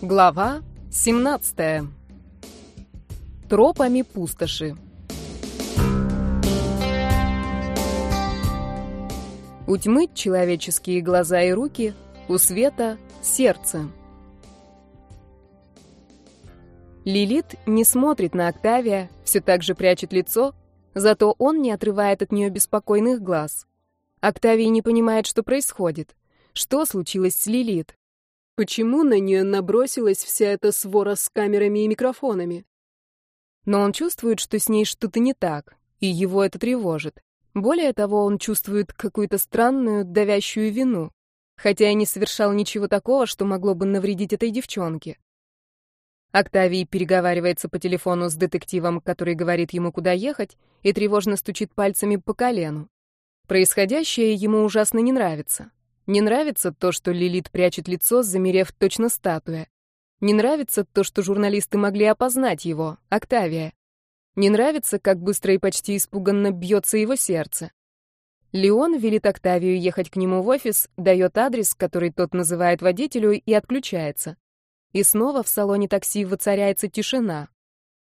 Глава 17. Тропами пустоши. У тьмы человеческие глаза и руки, у света сердце. Лилит не смотрит на Октавия, все так же прячет лицо, зато он не отрывает от нее беспокойных глаз. Октавий не понимает, что происходит. Что случилось с Лилит? Почему на нее набросилась вся эта свора с камерами и микрофонами? Но он чувствует, что с ней что-то не так, и его это тревожит. Более того, он чувствует какую-то странную, давящую вину, хотя и не совершал ничего такого, что могло бы навредить этой девчонке. Октавий переговаривается по телефону с детективом, который говорит ему, куда ехать, и тревожно стучит пальцами по колену. Происходящее ему ужасно не нравится. Не нравится то, что Лилит прячет лицо, замерев точно статуя. Не нравится то, что журналисты могли опознать его, Октавия. Не нравится, как быстро и почти испуганно бьется его сердце. Леон велит Октавию ехать к нему в офис, дает адрес, который тот называет водителю, и отключается. И снова в салоне такси воцаряется тишина.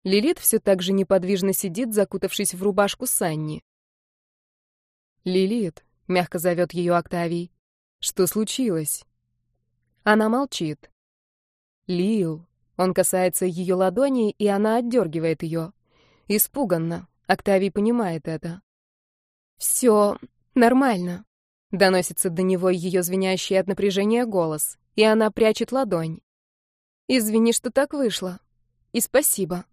Лилит все так же неподвижно сидит, закутавшись в рубашку Санни. «Лилит», — мягко зовет ее Октавий, что случилось? Она молчит. Лил. Он касается ее ладони, и она отдергивает ее. Испуганно. Октавий понимает это. «Все нормально», — доносится до него ее звенящий от напряжения голос, и она прячет ладонь. «Извини, что так вышло. И спасибо».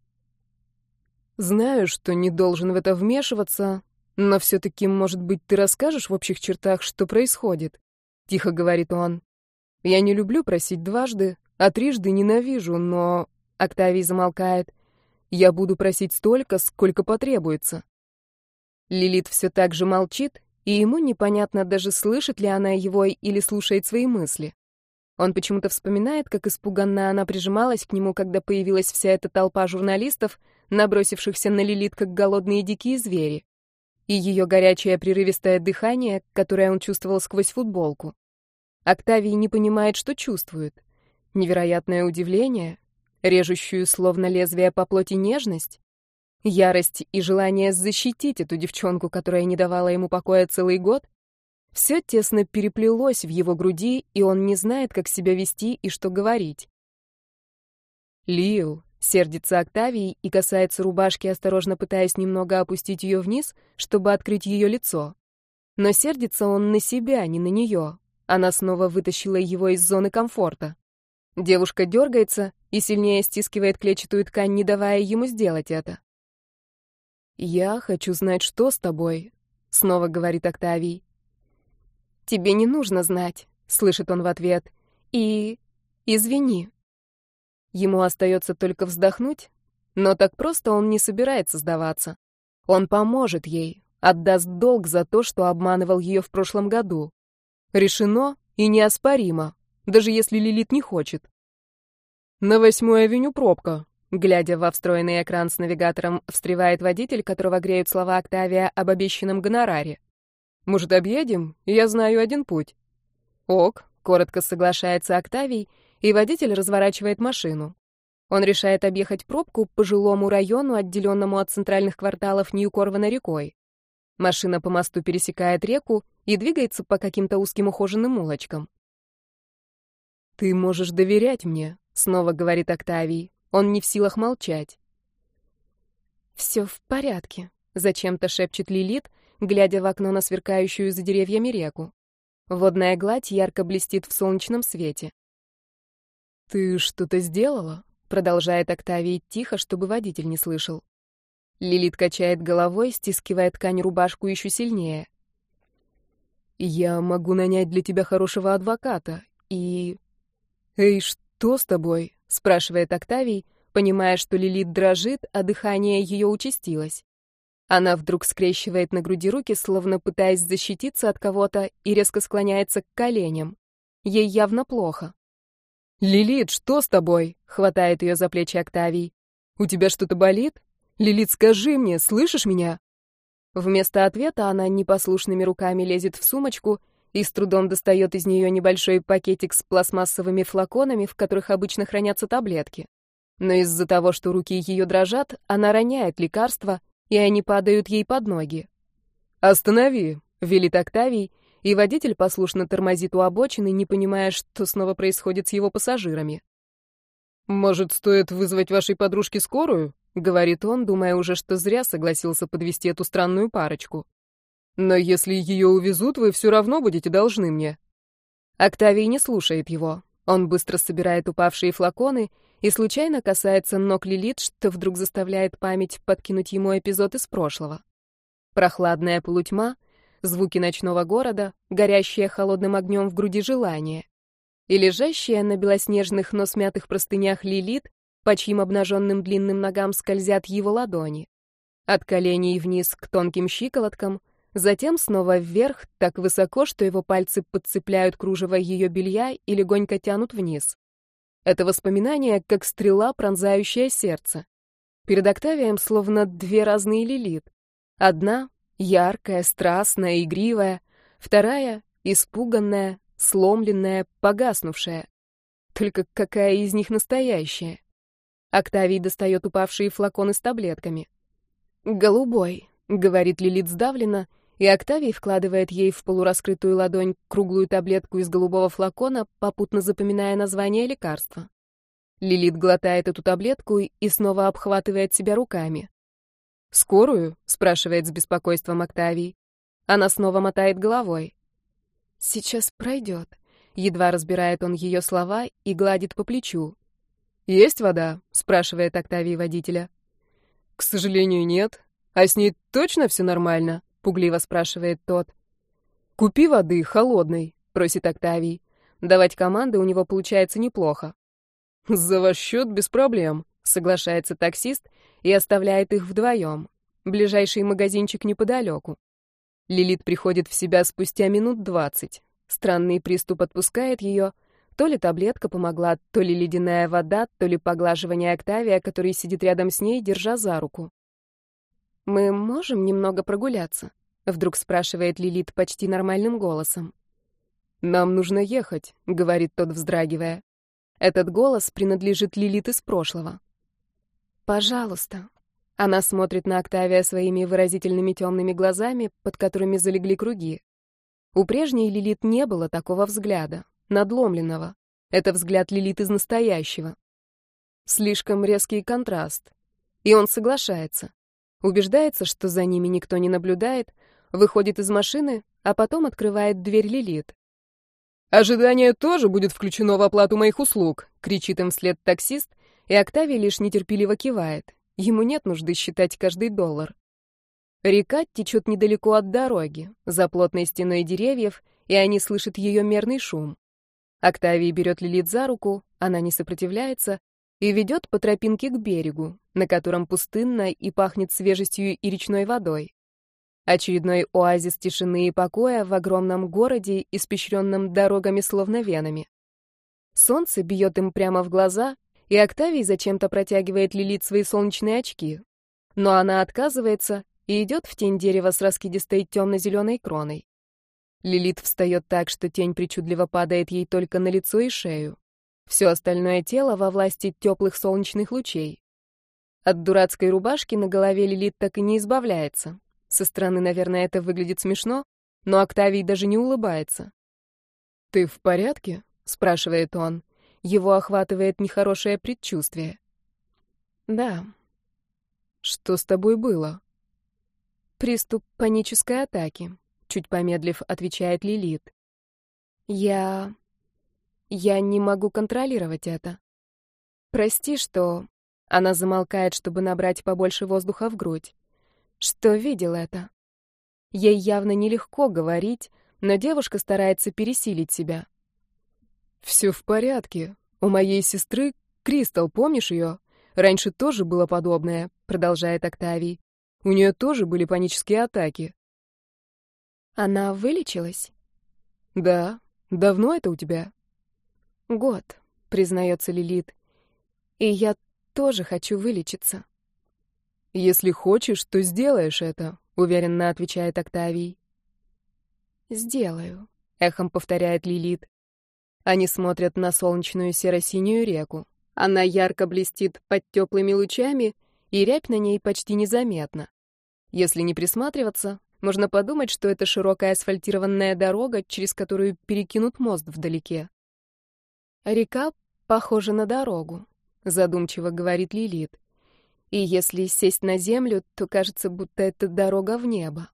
«Знаю, что не должен в это вмешиваться, но все-таки, может быть, ты расскажешь в общих чертах, что происходит?» — тихо говорит он. «Я не люблю просить дважды, а трижды ненавижу, но...» Октавий замолкает. «Я буду просить столько, сколько потребуется». Лилит все так же молчит, и ему непонятно даже, слышит ли она его или слушает свои мысли. Он почему-то вспоминает, как испуганно она прижималась к нему, когда появилась вся эта толпа журналистов, набросившихся на Лилит, как голодные дикие звери и ее горячее прерывистое дыхание, которое он чувствовал сквозь футболку. Октавий не понимает, что чувствует. Невероятное удивление, режущую словно лезвие по плоти нежность, ярость и желание защитить эту девчонку, которая не давала ему покоя целый год. Все тесно переплелось в его груди, и он не знает, как себя вести и что говорить. «Лил», Сердится Октавий и касается рубашки, осторожно пытаясь немного опустить ее вниз, чтобы открыть ее лицо. Но сердится он на себя, не на нее. Она снова вытащила его из зоны комфорта. Девушка дергается и сильнее стискивает клетчатую ткань, не давая ему сделать это. «Я хочу знать, что с тобой», — снова говорит Октавий. «Тебе не нужно знать», — слышит он в ответ. «И... извини». Ему остается только вздохнуть, но так просто он не собирается сдаваться. Он поможет ей, отдаст долг за то, что обманывал ее в прошлом году. Решено и неоспоримо, даже если Лилит не хочет. На восьмой авеню пробка. Глядя во встроенный экран с навигатором, встревает водитель, которого греют слова Октавия об обещанном гонораре. «Может, объедем? Я знаю один путь». «Ок», — коротко соглашается Октавий и водитель разворачивает машину. Он решает объехать пробку по жилому району, отделенному от центральных кварталов Нью-Корвана рекой. Машина по мосту пересекает реку и двигается по каким-то узким ухоженным улочкам. «Ты можешь доверять мне», — снова говорит Октавий. Он не в силах молчать. «Все в порядке», — зачем-то шепчет Лилит, глядя в окно на сверкающую за деревьями реку. Водная гладь ярко блестит в солнечном свете. «Ты что-то сделала?» — продолжает Октавий тихо, чтобы водитель не слышал. Лилит качает головой, стискивая ткань рубашку еще сильнее. «Я могу нанять для тебя хорошего адвоката, и...» «Эй, что с тобой?» — спрашивает Октавий, понимая, что Лилит дрожит, а дыхание ее участилось. Она вдруг скрещивает на груди руки, словно пытаясь защититься от кого-то, и резко склоняется к коленям. Ей явно плохо. «Лилит, что с тобой?» — хватает ее за плечи Октавий. «У тебя что-то болит? Лилит, скажи мне, слышишь меня?» Вместо ответа она непослушными руками лезет в сумочку и с трудом достает из нее небольшой пакетик с пластмассовыми флаконами, в которых обычно хранятся таблетки. Но из-за того, что руки ее дрожат, она роняет лекарства, и они падают ей под ноги. «Останови!» — велит Октавий, и водитель послушно тормозит у обочины, не понимая, что снова происходит с его пассажирами. «Может, стоит вызвать вашей подружке скорую?» — говорит он, думая уже, что зря согласился подвести эту странную парочку. «Но если ее увезут, вы все равно будете должны мне». Октавий не слушает его. Он быстро собирает упавшие флаконы и случайно касается ног Лилит, что вдруг заставляет память подкинуть ему эпизод из прошлого. Прохладная полутьма, звуки ночного города, горящее холодным огнем в груди желание. И лежащая на белоснежных, но смятых простынях Лилит, по чьим обнаженным длинным ногам скользят его ладони. От коленей вниз к тонким щиколоткам, затем снова вверх, так высоко, что его пальцы подцепляют кружево ее белья и легонько тянут вниз. Это воспоминание, как стрела, пронзающая сердце. Перед Октавием словно две разные Лилит. Одна — яркая, страстная, игривая, вторая — испуганная, сломленная, погаснувшая. Только какая из них настоящая? Октавий достает упавшие флаконы с таблетками. «Голубой», — говорит Лилит сдавленно, и Октавий вкладывает ей в полураскрытую ладонь круглую таблетку из голубого флакона, попутно запоминая название лекарства. Лилит глотает эту таблетку и снова обхватывает себя руками. «Скорую?» — спрашивает с беспокойством Октавий. Она снова мотает головой. «Сейчас пройдет», — едва разбирает он ее слова и гладит по плечу. «Есть вода?» — спрашивает Октавий водителя. «К сожалению, нет. А с ней точно все нормально?» — пугливо спрашивает тот. «Купи воды, холодной», — просит Октавий. Давать команды у него получается неплохо. «За ваш счет без проблем», — соглашается таксист и оставляет их вдвоем. Ближайший магазинчик неподалеку. Лилит приходит в себя спустя минут двадцать. Странный приступ отпускает ее. То ли таблетка помогла, то ли ледяная вода, то ли поглаживание Октавия, который сидит рядом с ней, держа за руку. «Мы можем немного прогуляться?» — вдруг спрашивает Лилит почти нормальным голосом. «Нам нужно ехать», — говорит тот, вздрагивая. Этот голос принадлежит Лилит из прошлого. «Пожалуйста». Она смотрит на Октавия своими выразительными темными глазами, под которыми залегли круги. У прежней Лилит не было такого взгляда, надломленного. Это взгляд Лилит из настоящего. Слишком резкий контраст. И он соглашается. Убеждается, что за ними никто не наблюдает, выходит из машины, а потом открывает дверь Лилит. «Ожидание тоже будет включено в оплату моих услуг», — кричит им вслед таксист, и Октавий лишь нетерпеливо кивает. Ему нет нужды считать каждый доллар. Река течет недалеко от дороги, за плотной стеной деревьев, и они слышат ее мерный шум. Октавий берет Лилит за руку, она не сопротивляется, и ведет по тропинке к берегу, на котором пустынно и пахнет свежестью и речной водой. Очередной оазис тишины и покоя в огромном городе, испещренном дорогами словно венами. Солнце бьет им прямо в глаза, и Октавий зачем-то протягивает Лилит свои солнечные очки. Но она отказывается и идет в тень дерева с раскидистой темно-зеленой кроной. Лилит встает так, что тень причудливо падает ей только на лицо и шею. Все остальное тело во власти теплых солнечных лучей. От дурацкой рубашки на голове Лилит так и не избавляется. Со стороны, наверное, это выглядит смешно, но Октавий даже не улыбается. «Ты в порядке?» — спрашивает он. Его охватывает нехорошее предчувствие. «Да». «Что с тобой было?» «Приступ панической атаки», — чуть помедлив, отвечает Лилит. «Я... я не могу контролировать это. Прости, что...» Она замолкает, чтобы набрать побольше воздуха в грудь что видел это. Ей явно нелегко говорить, но девушка старается пересилить себя. «Все в порядке. У моей сестры Кристал, помнишь ее? Раньше тоже было подобное», — продолжает Октавий. «У нее тоже были панические атаки». «Она вылечилась?» «Да. Давно это у тебя?» «Год», — признается Лилит. «И я тоже хочу вылечиться». «Если хочешь, то сделаешь это», — уверенно отвечает Октавий. «Сделаю», — эхом повторяет Лилит. Они смотрят на солнечную серо-синюю реку. Она ярко блестит под теплыми лучами, и рябь на ней почти незаметна. Если не присматриваться, можно подумать, что это широкая асфальтированная дорога, через которую перекинут мост вдалеке. Река похожа на дорогу, задумчиво говорит Лилит. И если сесть на землю, то кажется, будто это дорога в небо.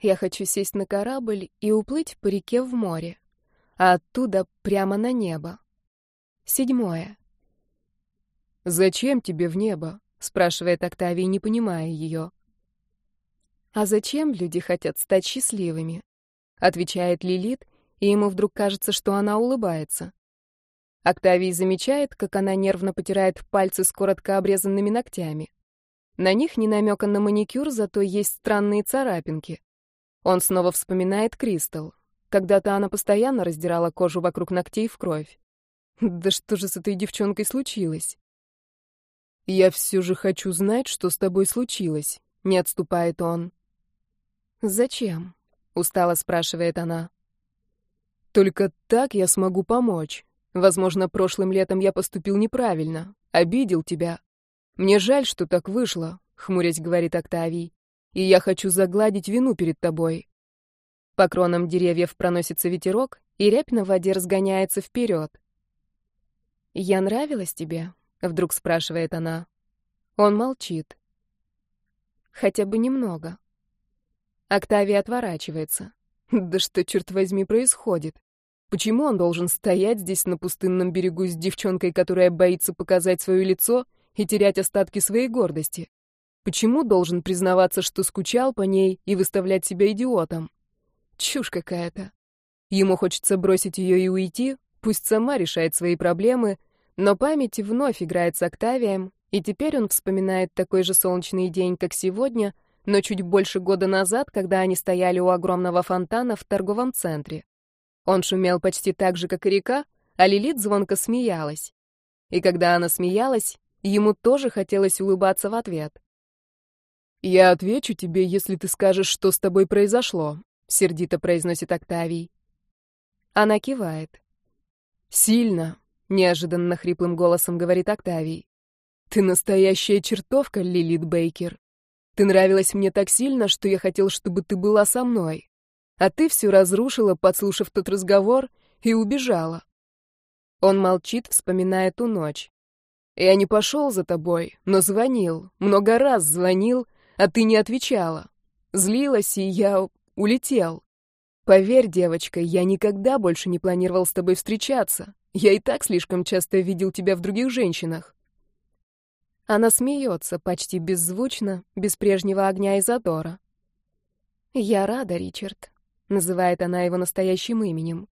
Я хочу сесть на корабль и уплыть по реке в море, а оттуда прямо на небо. Седьмое. «Зачем тебе в небо?» — спрашивает Октавий, не понимая ее. «А зачем люди хотят стать счастливыми?» — отвечает Лилит, и ему вдруг кажется, что она улыбается. Октавий замечает, как она нервно потирает пальцы с коротко обрезанными ногтями. На них не намека на маникюр, зато есть странные царапинки. Он снова вспоминает Кристал. Когда-то она постоянно раздирала кожу вокруг ногтей в кровь. Да что же с этой девчонкой случилось? «Я все же хочу знать, что с тобой случилось», — не отступает он. «Зачем?» — устало спрашивает она. «Только так я смогу помочь. Возможно, прошлым летом я поступил неправильно, обидел тебя. Мне жаль, что так вышло», — хмурясь говорит Октавий. «И я хочу загладить вину перед тобой». По кронам деревьев проносится ветерок, и рябь на воде разгоняется вперед. «Я нравилась тебе?» — вдруг спрашивает она. Он молчит. «Хотя бы немного». Октавия отворачивается. Да что, черт возьми, происходит? Почему он должен стоять здесь на пустынном берегу с девчонкой, которая боится показать свое лицо и терять остатки своей гордости? Почему должен признаваться, что скучал по ней и выставлять себя идиотом? Чушь какая-то. Ему хочется бросить ее и уйти, пусть сама решает свои проблемы, но память вновь играет с Октавием, и теперь он вспоминает такой же солнечный день, как сегодня, но чуть больше года назад, когда они стояли у огромного фонтана в торговом центре. Он шумел почти так же, как и река, а Лилит звонко смеялась. И когда она смеялась, ему тоже хотелось улыбаться в ответ. «Я отвечу тебе, если ты скажешь, что с тобой произошло», — сердито произносит Октавий. Она кивает. «Сильно, неожиданно хриплым голосом говорит Октавий. Ты настоящая чертовка, Лилит Бейкер. Ты нравилась мне так сильно, что я хотел, чтобы ты была со мной. А ты все разрушила, подслушав тот разговор, и убежала. Он молчит, вспоминая ту ночь. Я не пошел за тобой, но звонил, много раз звонил, а ты не отвечала. Злилась, и я улетел. Поверь, девочка, я никогда больше не планировал с тобой встречаться. Я и так слишком часто видел тебя в других женщинах. Она смеется, почти беззвучно, без прежнего огня и задора. «Я рада, Ричард», — называет она его настоящим именем.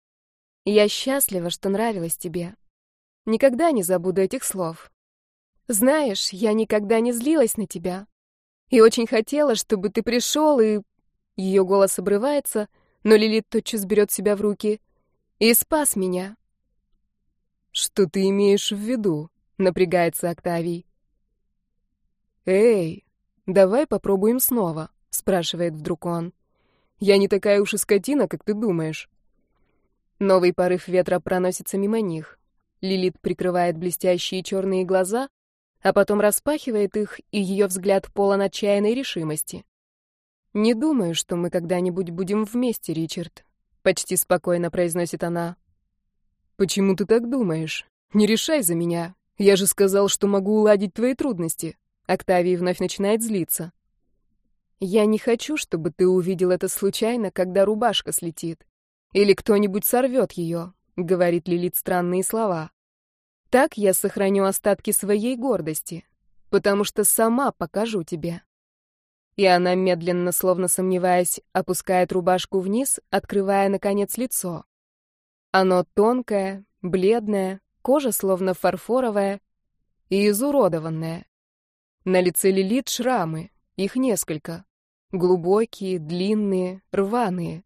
«Я счастлива, что нравилась тебе. Никогда не забуду этих слов. Знаешь, я никогда не злилась на тебя. И очень хотела, чтобы ты пришел и...» Ее голос обрывается, но Лилит тотчас берет себя в руки. «И спас меня. «Что ты имеешь в виду?» — напрягается Октавий. «Эй, давай попробуем снова», — спрашивает вдруг он. «Я не такая уж и скотина, как ты думаешь». Новый порыв ветра проносится мимо них. Лилит прикрывает блестящие черные глаза, а потом распахивает их, и ее взгляд полон отчаянной решимости. «Не думаю, что мы когда-нибудь будем вместе, Ричард», — почти спокойно произносит она. «Почему ты так думаешь? Не решай за меня. Я же сказал, что могу уладить твои трудности». Октавий вновь начинает злиться. «Я не хочу, чтобы ты увидел это случайно, когда рубашка слетит. Или кто-нибудь сорвет ее», — говорит Лилит странные слова. «Так я сохраню остатки своей гордости, потому что сама покажу тебе». И она медленно, словно сомневаясь, опускает рубашку вниз, открывая, наконец, лицо. Оно тонкое, бледное, кожа словно фарфоровая и изуродованная. На лице Лилит шрамы, их несколько. Глубокие, длинные, рваные.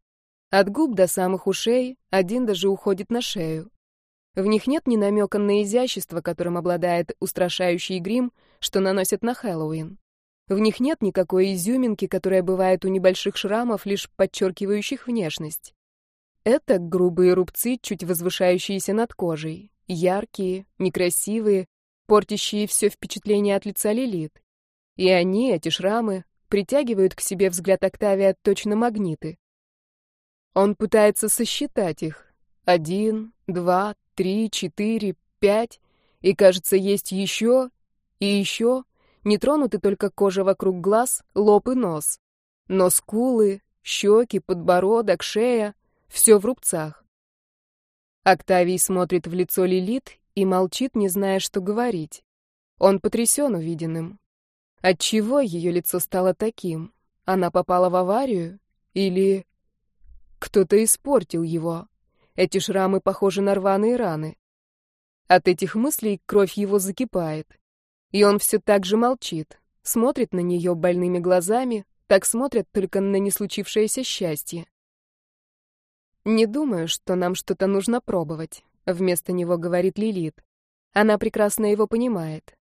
От губ до самых ушей один даже уходит на шею. В них нет ни намека на изящество, которым обладает устрашающий грим, что наносят на Хэллоуин. В них нет никакой изюминки, которая бывает у небольших шрамов, лишь подчеркивающих внешность. Это грубые рубцы, чуть возвышающиеся над кожей, яркие, некрасивые, портящие все впечатление от лица Лилит. И они, эти шрамы, притягивают к себе взгляд Октавия точно магниты. Он пытается сосчитать их. Один, два, три, четыре, пять. И, кажется, есть еще и еще. Не тронуты только кожа вокруг глаз, лоб и нос. Но скулы, щеки, подбородок, шея — все в рубцах. Октавий смотрит в лицо Лилит и молчит, не зная, что говорить. Он потрясен увиденным. Отчего ее лицо стало таким? Она попала в аварию? Или кто-то испортил его? Эти шрамы похожи на рваные раны. От этих мыслей кровь его закипает. И он все так же молчит, смотрит на нее больными глазами, так смотрят только на неслучившееся счастье. «Не думаю, что нам что-то нужно пробовать», — вместо него говорит Лилит. Она прекрасно его понимает.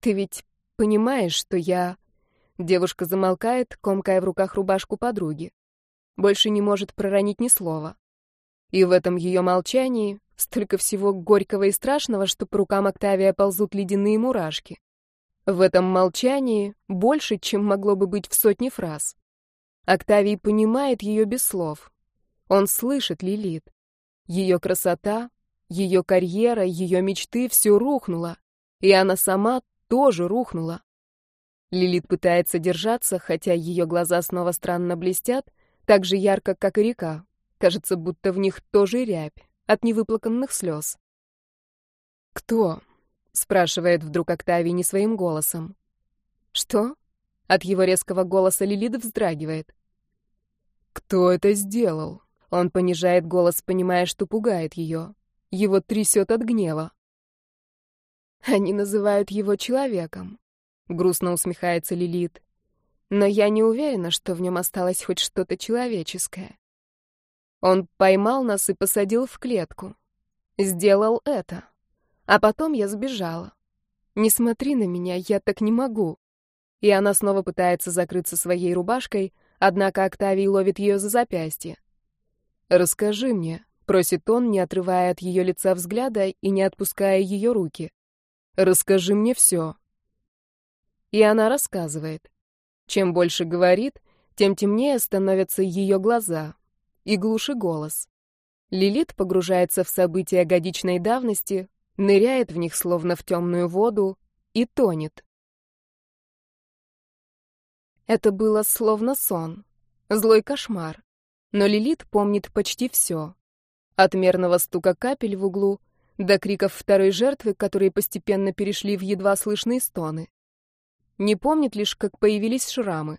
«Ты ведь понимаешь, что я...» Девушка замолкает, комкая в руках рубашку подруги. Больше не может проронить ни слова. И в этом ее молчании столько всего горького и страшного, что по рукам Октавия ползут ледяные мурашки. В этом молчании больше, чем могло бы быть в сотне фраз. Октавий понимает ее без слов. Он слышит Лилит. Ее красота, ее карьера, ее мечты — все рухнуло. И она сама тоже рухнула. Лилит пытается держаться, хотя ее глаза снова странно блестят, так же ярко, как и река. Кажется, будто в них тоже рябь от невыплаканных слез. «Кто?» спрашивает вдруг Октавий не своим голосом. Что? От его резкого голоса Лилит вздрагивает. Кто это сделал? Он понижает голос, понимая, что пугает ее. Его трясет от гнева. Они называют его человеком. Грустно усмехается Лилит. Но я не уверена, что в нем осталось хоть что-то человеческое. Он поймал нас и посадил в клетку. Сделал это. А потом я сбежала. Не смотри на меня, я так не могу. И она снова пытается закрыться своей рубашкой, однако Октавий ловит ее за запястье. «Расскажи мне», — просит он, не отрывая от ее лица взгляда и не отпуская ее руки. «Расскажи мне все». И она рассказывает. Чем больше говорит, тем темнее становятся ее глаза и глуше голос. Лилит погружается в события годичной давности, ныряет в них словно в темную воду и тонет. Это было словно сон, злой кошмар. Но Лилит помнит почти все. От мерного стука капель в углу до криков второй жертвы, которые постепенно перешли в едва слышные стоны. Не помнит лишь, как появились шрамы.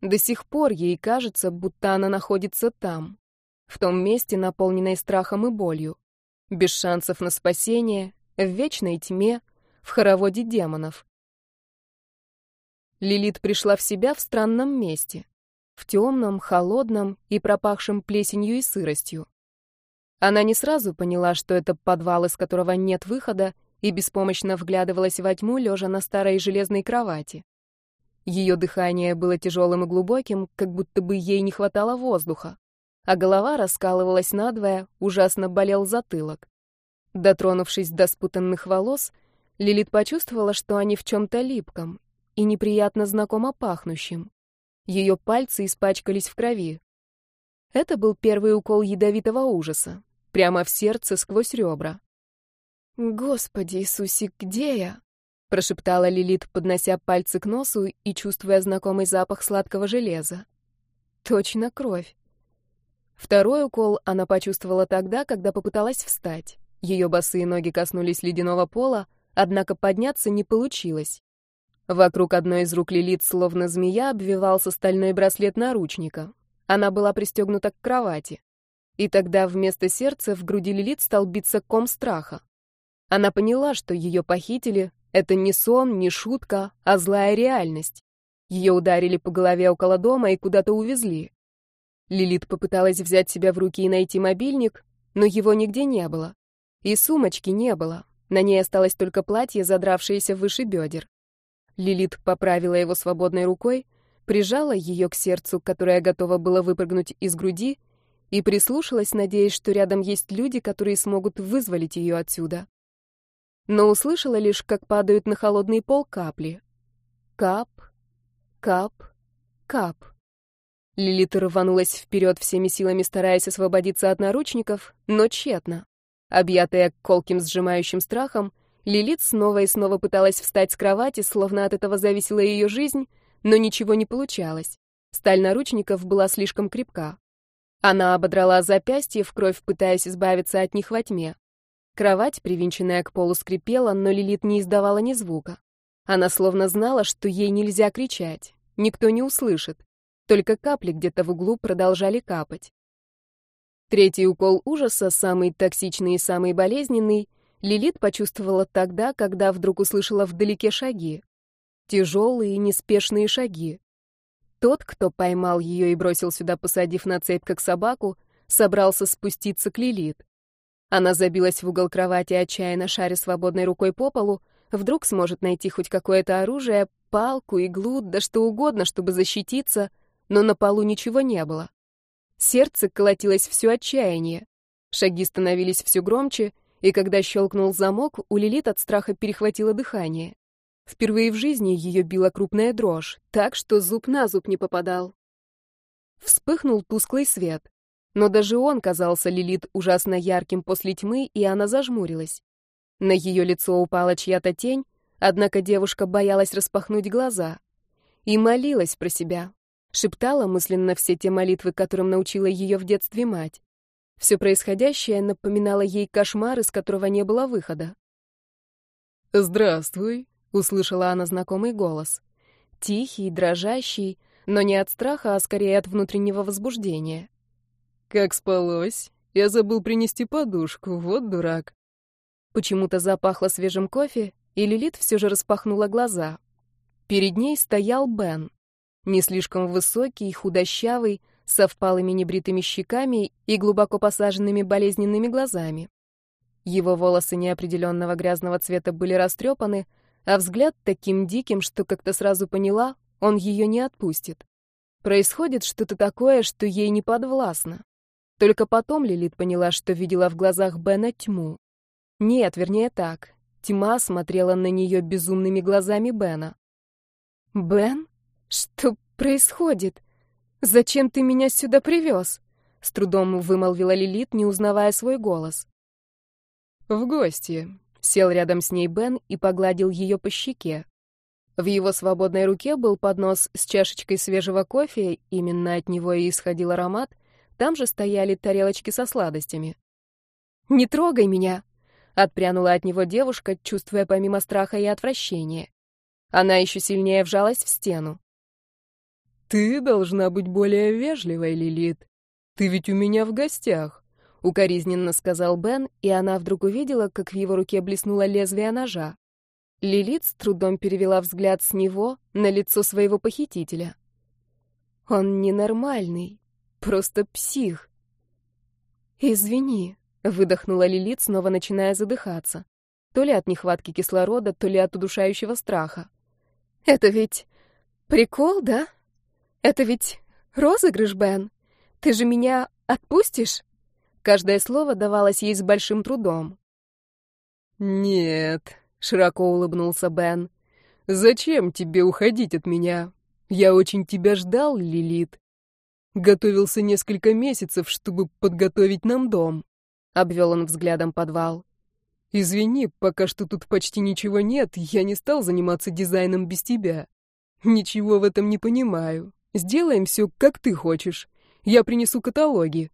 До сих пор ей кажется, будто она находится там, в том месте, наполненной страхом и болью без шансов на спасение, в вечной тьме, в хороводе демонов. Лилит пришла в себя в странном месте, в темном, холодном и пропахшем плесенью и сыростью. Она не сразу поняла, что это подвал, из которого нет выхода, и беспомощно вглядывалась во тьму, лежа на старой железной кровати. Ее дыхание было тяжелым и глубоким, как будто бы ей не хватало воздуха а голова раскалывалась надвое, ужасно болел затылок. Дотронувшись до спутанных волос, Лилит почувствовала, что они в чем-то липком и неприятно знакомо пахнущим. Ее пальцы испачкались в крови. Это был первый укол ядовитого ужаса, прямо в сердце сквозь ребра. «Господи Иисусе, где я?» — прошептала Лилит, поднося пальцы к носу и чувствуя знакомый запах сладкого железа. «Точно кровь. Второй укол она почувствовала тогда, когда попыталась встать. Ее босые ноги коснулись ледяного пола, однако подняться не получилось. Вокруг одной из рук Лилит, словно змея, обвивался стальной браслет наручника. Она была пристегнута к кровати. И тогда вместо сердца в груди Лилит стал биться ком страха. Она поняла, что ее похитили — это не сон, не шутка, а злая реальность. Ее ударили по голове около дома и куда-то увезли. Лилит попыталась взять себя в руки и найти мобильник, но его нигде не было. И сумочки не было. На ней осталось только платье, задравшееся выше бедер. Лилит поправила его свободной рукой, прижала ее к сердцу, которое готово было выпрыгнуть из груди, и прислушалась, надеясь, что рядом есть люди, которые смогут вызволить ее отсюда. Но услышала лишь, как падают на холодный пол капли. Кап, кап, кап. Лилит рванулась вперед всеми силами, стараясь освободиться от наручников, но тщетно. Объятая колким сжимающим страхом, Лилит снова и снова пыталась встать с кровати, словно от этого зависела ее жизнь, но ничего не получалось. Сталь наручников была слишком крепка. Она ободрала запястье в кровь, пытаясь избавиться от них во тьме. Кровать, привинченная к полу, скрипела, но Лилит не издавала ни звука. Она словно знала, что ей нельзя кричать. Никто не услышит. Только капли где-то в углу продолжали капать. Третий укол ужаса, самый токсичный и самый болезненный, Лилит почувствовала тогда, когда вдруг услышала вдалеке шаги. Тяжелые, неспешные шаги. Тот, кто поймал ее и бросил сюда, посадив на цепь, как собаку, собрался спуститься к Лилит. Она забилась в угол кровати, отчаянно шаря свободной рукой по полу, вдруг сможет найти хоть какое-то оружие, палку, иглу, да что угодно, чтобы защититься, но на полу ничего не было. Сердце колотилось все отчаяние. Шаги становились все громче, и когда щелкнул замок, у Лилит от страха перехватило дыхание. Впервые в жизни ее била крупная дрожь, так что зуб на зуб не попадал. Вспыхнул тусклый свет. Но даже он казался Лилит ужасно ярким после тьмы, и она зажмурилась. На ее лицо упала чья-то тень, однако девушка боялась распахнуть глаза. И молилась про себя. Шептала мысленно все те молитвы, которым научила ее в детстве мать. Все происходящее напоминало ей кошмар, из которого не было выхода. «Здравствуй», — услышала она знакомый голос. Тихий, дрожащий, но не от страха, а скорее от внутреннего возбуждения. «Как спалось? Я забыл принести подушку, вот дурак». Почему-то запахло свежим кофе, и Лилит все же распахнула глаза. Перед ней стоял Бен. Не слишком высокий, худощавый, со впалыми небритыми щеками и глубоко посаженными болезненными глазами. Его волосы неопределенного грязного цвета были растрепаны, а взгляд таким диким, что как-то сразу поняла, он ее не отпустит. Происходит что-то такое, что ей не подвластно. Только потом Лилит поняла, что видела в глазах Бена тьму. Нет, вернее так. Тьма смотрела на нее безумными глазами Бена. «Бен? Что происходит? Зачем ты меня сюда привез?» С трудом вымолвила Лилит, не узнавая свой голос. «В гости», — сел рядом с ней Бен и погладил ее по щеке. В его свободной руке был поднос с чашечкой свежего кофе, именно от него и исходил аромат, там же стояли тарелочки со сладостями. «Не трогай меня!» — отпрянула от него девушка, чувствуя помимо страха и отвращения. Она еще сильнее вжалась в стену. «Ты должна быть более вежливой, Лилит. Ты ведь у меня в гостях укоризненно сказал Бен, и она вдруг увидела, как в его руке блеснуло лезвие ножа. Лилит с трудом перевела взгляд с него на лицо своего похитителя. Он ненормальный, просто псих. Извини, выдохнула Лилит, снова начиная задыхаться. То ли от нехватки кислорода, то ли от удушающего страха. Это ведь прикол, да? Это ведь розыгрыш, Бен. Ты же меня отпустишь? Каждое слово давалось ей с большим трудом. «Нет», — широко улыбнулся Бен. «Зачем тебе уходить от меня? Я очень тебя ждал, Лилит. Готовился несколько месяцев, чтобы подготовить нам дом», — обвел он взглядом подвал. «Извини, пока что тут почти ничего нет, я не стал заниматься дизайном без тебя. Ничего в этом не понимаю. Сделаем все, как ты хочешь. Я принесу каталоги».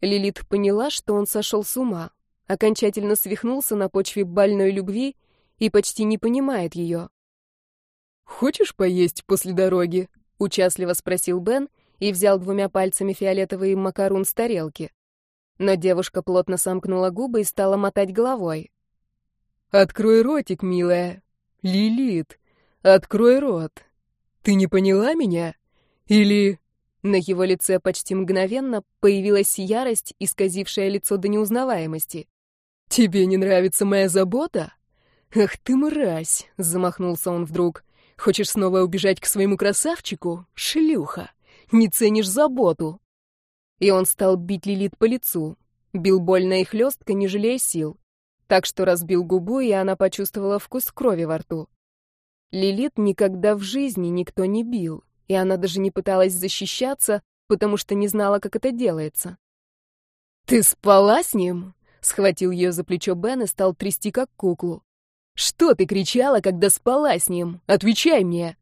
Лилит поняла, что он сошел с ума, окончательно свихнулся на почве больной любви и почти не понимает ее. «Хочешь поесть после дороги?» — участливо спросил Бен и взял двумя пальцами фиолетовый макарун с тарелки. Но девушка плотно сомкнула губы и стала мотать головой. «Открой ротик, милая. Лилит, открой рот. Ты не поняла меня? Или на его лице почти мгновенно появилась ярость, исказившая лицо до неузнаваемости. «Тебе не нравится моя забота? Ах ты мразь!» — замахнулся он вдруг. «Хочешь снова убежать к своему красавчику? Шлюха! Не ценишь заботу!» И он стал бить Лилит по лицу. Бил больно и хлестко, не жалея сил. Так что разбил губу, и она почувствовала вкус крови во рту. Лилит никогда в жизни никто не бил, и она даже не пыталась защищаться, потому что не знала, как это делается. «Ты спала с ним?» — схватил ее за плечо Бен и стал трясти, как куклу. «Что ты кричала, когда спала с ним? Отвечай мне!»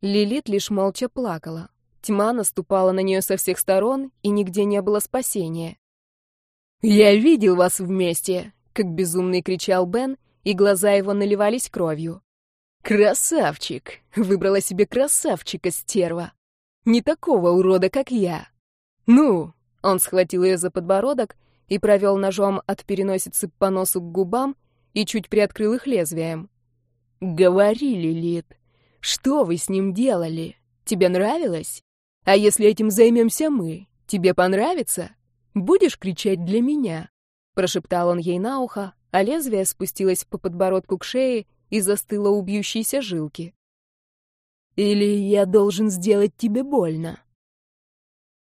Лилит лишь молча плакала. Тьма наступала на нее со всех сторон, и нигде не было спасения. «Я видел вас вместе!» — как безумный кричал Бен, и глаза его наливались кровью. «Красавчик! Выбрала себе красавчика, стерва! Не такого урода, как я! Ну!» Он схватил ее за подбородок и провел ножом от переносицы по носу к губам и чуть приоткрыл их лезвием. «Говори, Лилит, что вы с ним делали? Тебе нравилось? А если этим займемся мы, тебе понравится? Будешь кричать для меня?» Прошептал он ей на ухо, а лезвие спустилось по подбородку к шее и застыло у бьющейся жилки. «Или я должен сделать тебе больно?»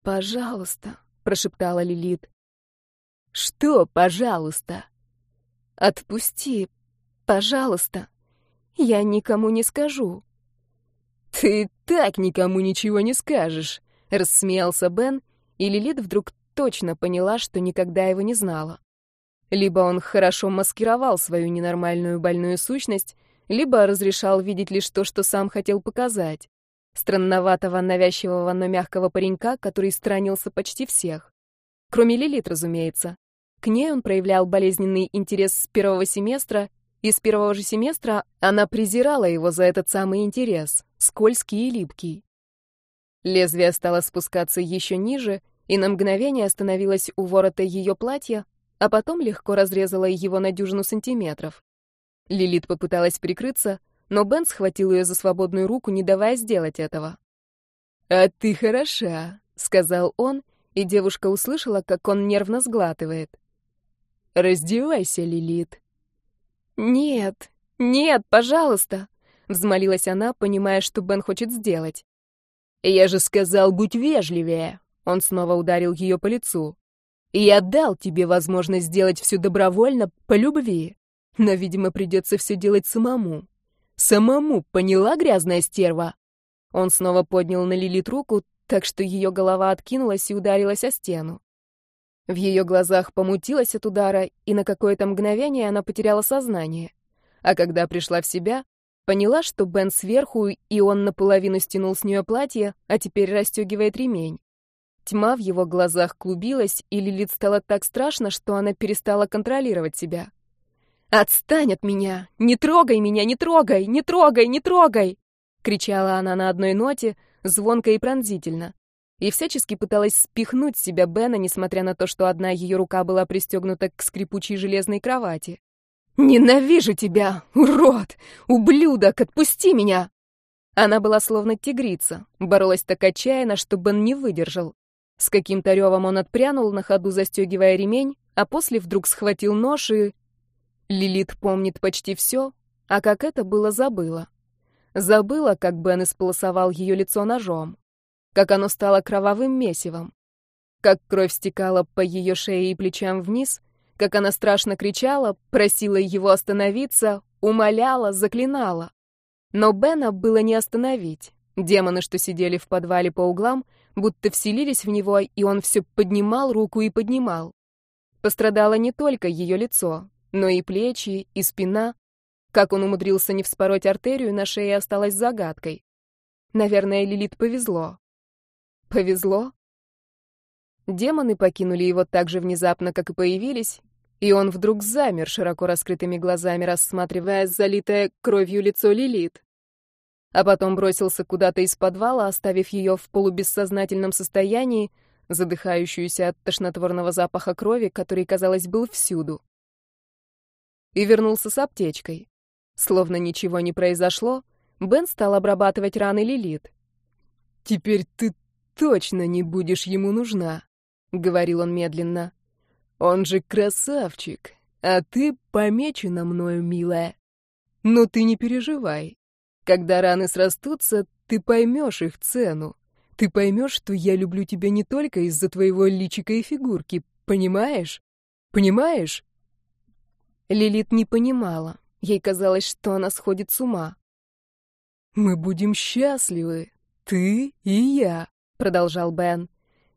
«Пожалуйста», — прошептала Лилит. «Что, пожалуйста?» «Отпусти, пожалуйста. Я никому не скажу». «Ты так никому ничего не скажешь», — рассмеялся Бен, и Лилит вдруг точно поняла, что никогда его не знала. Либо он хорошо маскировал свою ненормальную больную сущность, либо разрешал видеть лишь то, что сам хотел показать. Странноватого, навязчивого, но мягкого паренька, который странился почти всех. Кроме Лилит, разумеется. К ней он проявлял болезненный интерес с первого семестра, и с первого же семестра она презирала его за этот самый интерес, скользкий и липкий. Лезвие стало спускаться еще ниже, и на мгновение остановилось у ворота ее платья, а потом легко разрезала его на дюжину сантиметров. Лилит попыталась прикрыться, но Бен схватил ее за свободную руку, не давая сделать этого. «А ты хороша», — сказал он, и девушка услышала, как он нервно сглатывает. «Раздевайся, Лилит». «Нет, нет, пожалуйста», — взмолилась она, понимая, что Бен хочет сделать. «Я же сказал, будь вежливее», — он снова ударил ее по лицу. Я дал тебе возможность сделать все добровольно, по любви. Но, видимо, придется все делать самому. Самому, поняла, грязная стерва?» Он снова поднял на Лилит руку, так что ее голова откинулась и ударилась о стену. В ее глазах помутилась от удара, и на какое-то мгновение она потеряла сознание. А когда пришла в себя, поняла, что Бен сверху, и он наполовину стянул с нее платье, а теперь расстегивает ремень. Тьма в его глазах клубилась, и Лилит стало так страшно, что она перестала контролировать себя. «Отстань от меня! Не трогай меня! Не трогай! Не трогай! Не трогай!» кричала она на одной ноте, звонко и пронзительно. И всячески пыталась спихнуть себя Бена, несмотря на то, что одна ее рука была пристегнута к скрипучей железной кровати. «Ненавижу тебя, урод! Ублюдок! Отпусти меня!» Она была словно тигрица, боролась так отчаянно, что Бен не выдержал. С каким-то ревом он отпрянул, на ходу застегивая ремень, а после вдруг схватил нож и... Лилит помнит почти все, а как это было, забыла. Забыла, как Бен исполосовал ее лицо ножом, как оно стало кровавым месивом, как кровь стекала по ее шее и плечам вниз, как она страшно кричала, просила его остановиться, умоляла, заклинала. Но Бена было не остановить. Демоны, что сидели в подвале по углам, будто вселились в него, и он все поднимал руку и поднимал. Пострадало не только ее лицо, но и плечи, и спина. Как он умудрился не вспороть артерию, на шее осталось загадкой. Наверное, Лилит повезло. Повезло? Демоны покинули его так же внезапно, как и появились, и он вдруг замер, широко раскрытыми глазами рассматривая залитое кровью лицо Лилит а потом бросился куда-то из подвала, оставив ее в полубессознательном состоянии, задыхающуюся от тошнотворного запаха крови, который, казалось, был всюду. И вернулся с аптечкой. Словно ничего не произошло, Бен стал обрабатывать раны Лилит. «Теперь ты точно не будешь ему нужна», — говорил он медленно. «Он же красавчик, а ты помечена мною, милая. Но ты не переживай, когда раны срастутся, ты поймешь их цену. ты поймешь, что я люблю тебя не только из-за твоего личика и фигурки, понимаешь? Понимаешь?» Лилит не понимала. Ей казалось, что она сходит с ума. «Мы будем счастливы, ты и я», — продолжал Бен.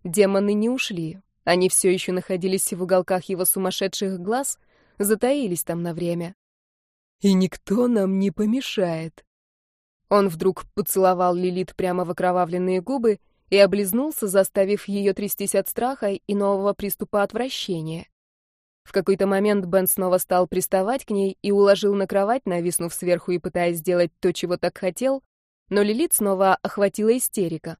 Демоны не ушли. Они все еще находились в уголках его сумасшедших глаз, затаились там на время. «И никто нам не помешает». Он вдруг поцеловал Лилит прямо в окровавленные губы и облизнулся, заставив ее трястись от страха и нового приступа отвращения. В какой-то момент Бен снова стал приставать к ней и уложил на кровать, нависнув сверху и пытаясь сделать то, чего так хотел, но Лилит снова охватила истерика.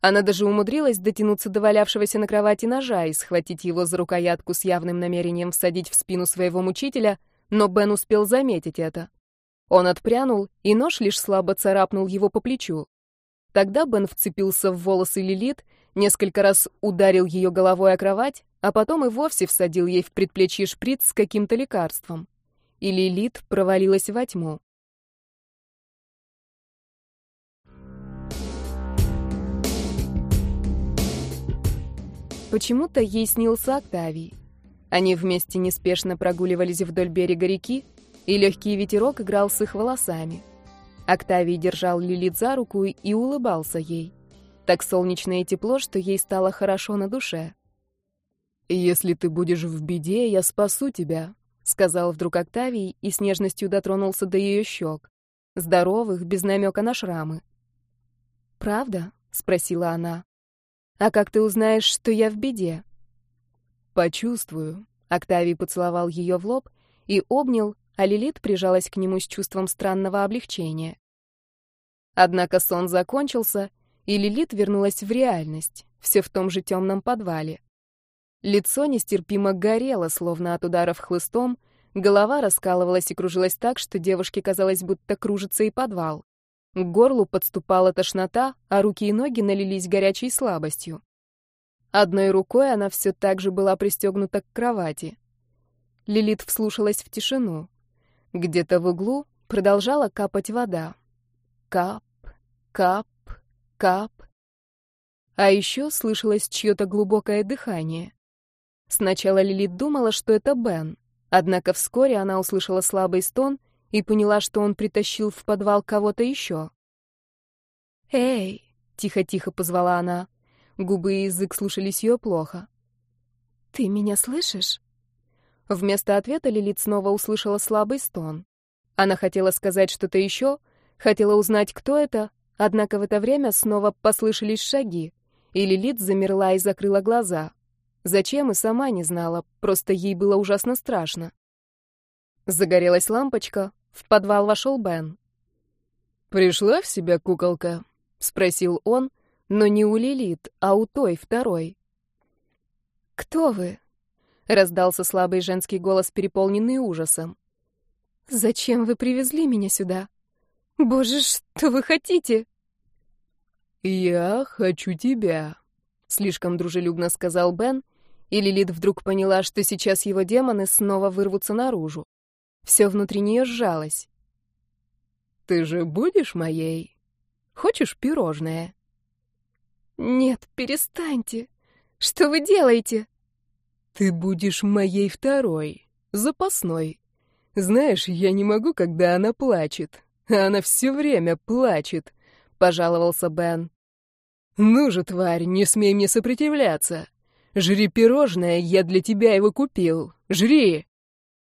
Она даже умудрилась дотянуться до валявшегося на кровати ножа и схватить его за рукоятку с явным намерением всадить в спину своего мучителя, но Бен успел заметить это. Он отпрянул, и нож лишь слабо царапнул его по плечу. Тогда Бен вцепился в волосы Лилит, несколько раз ударил ее головой о кровать, а потом и вовсе всадил ей в предплечье шприц с каким-то лекарством. И Лилит провалилась во тьму. Почему-то ей снился Октавий. Они вместе неспешно прогуливались вдоль берега реки, и легкий ветерок играл с их волосами. Октавий держал Лилит за руку и улыбался ей. Так солнечно и тепло, что ей стало хорошо на душе. «Если ты будешь в беде, я спасу тебя», — сказал вдруг Октавий и с нежностью дотронулся до ее щек, здоровых, без намека на шрамы. «Правда?» — спросила она. «А как ты узнаешь, что я в беде?» «Почувствую». Октавий поцеловал ее в лоб и обнял, а Лилит прижалась к нему с чувством странного облегчения. Однако сон закончился, и Лилит вернулась в реальность, все в том же темном подвале. Лицо нестерпимо горело, словно от ударов хлыстом, голова раскалывалась и кружилась так, что девушке казалось, будто кружится и подвал. К горлу подступала тошнота, а руки и ноги налились горячей слабостью. Одной рукой она все так же была пристегнута к кровати. Лилит вслушалась в тишину. Где-то в углу продолжала капать вода. Кап, кап, кап. А еще слышалось чье-то глубокое дыхание. Сначала Лилит думала, что это Бен, однако вскоре она услышала слабый стон и поняла, что он притащил в подвал кого-то еще. «Эй!» — тихо-тихо позвала она. Губы и язык слушались ее плохо. «Ты меня слышишь?» Вместо ответа Лилит снова услышала слабый стон. Она хотела сказать что-то еще, хотела узнать, кто это, однако в это время снова послышались шаги, и Лилит замерла и закрыла глаза. Зачем и сама не знала, просто ей было ужасно страшно. Загорелась лампочка, в подвал вошел Бен. «Пришла в себя куколка?» — спросил он, но не у Лилит, а у той, второй. «Кто вы?» — раздался слабый женский голос, переполненный ужасом. «Зачем вы привезли меня сюда? Боже, что вы хотите?» «Я хочу тебя», — слишком дружелюбно сказал Бен, и Лилит вдруг поняла, что сейчас его демоны снова вырвутся наружу. Все внутри нее сжалось. «Ты же будешь моей? Хочешь пирожное?» «Нет, перестаньте. Что вы делаете?» «Ты будешь моей второй, запасной. Знаешь, я не могу, когда она плачет. А она все время плачет», — пожаловался Бен. «Ну же, тварь, не смей мне сопротивляться. «Жри пирожное, я для тебя его купил! Жри!»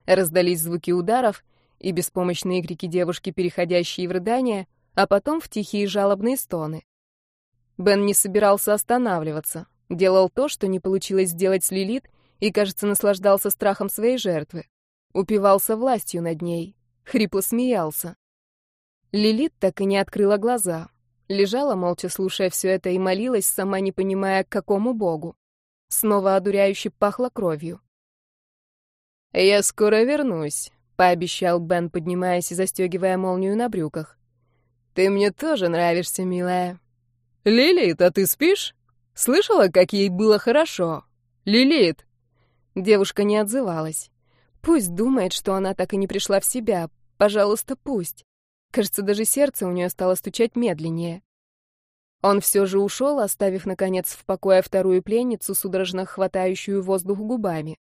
Раздались звуки ударов и беспомощные крики девушки, переходящие в рыдания, а потом в тихие жалобные стоны. Бен не собирался останавливаться, делал то, что не получилось сделать с Лилит, и, кажется, наслаждался страхом своей жертвы. Упивался властью над ней, хрипло смеялся. Лилит так и не открыла глаза, лежала, молча слушая все это, и молилась, сама не понимая, к какому богу. Снова одуряюще пахло кровью. «Я скоро вернусь», — пообещал Бен, поднимаясь и застегивая молнию на брюках. «Ты мне тоже нравишься, милая». «Лилит, а ты спишь? Слышала, как ей было хорошо? Лилит!» Девушка не отзывалась. Пусть думает, что она так и не пришла в себя. Пожалуйста, пусть. Кажется, даже сердце у нее стало стучать медленнее. Он все же ушел, оставив, наконец, в покое вторую пленницу, судорожно хватающую воздух губами.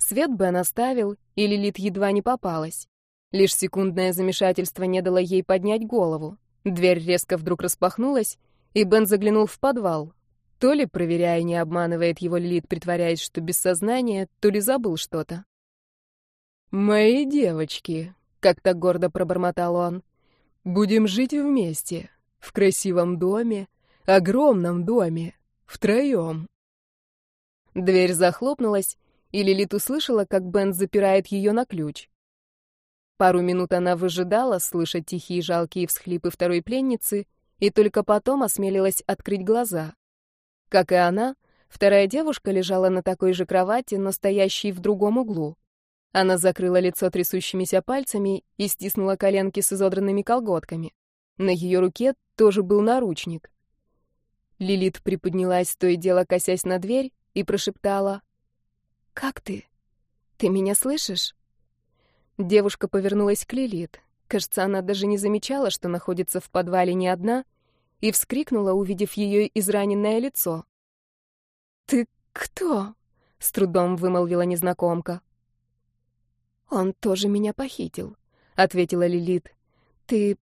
Свет Бен оставил, и Лилит едва не попалась. Лишь секундное замешательство не дало ей поднять голову. Дверь резко вдруг распахнулась, и Бен заглянул в подвал. То ли, проверяя, не обманывает его Лилит, притворяясь, что без сознания, то ли забыл что-то. «Мои девочки», — как-то гордо пробормотал он, — «будем жить вместе, в красивом доме, огромном доме, втроем». Дверь захлопнулась, и Лилит услышала, как Бен запирает ее на ключ. Пару минут она выжидала, слыша тихие жалкие всхлипы второй пленницы, и только потом осмелилась открыть глаза. Как и она, вторая девушка лежала на такой же кровати, но стоящей в другом углу. Она закрыла лицо трясущимися пальцами и стиснула коленки с изодранными колготками. На ее руке тоже был наручник. Лилит приподнялась, то и дело косясь на дверь, и прошептала «Как ты? Ты меня слышишь?» Девушка повернулась к Лилит. Кажется, она даже не замечала, что находится в подвале не одна, и вскрикнула, увидев ее израненное лицо. «Ты кто?» — с трудом вымолвила незнакомка. «Он тоже меня похитил», — ответила Лилит. «Ты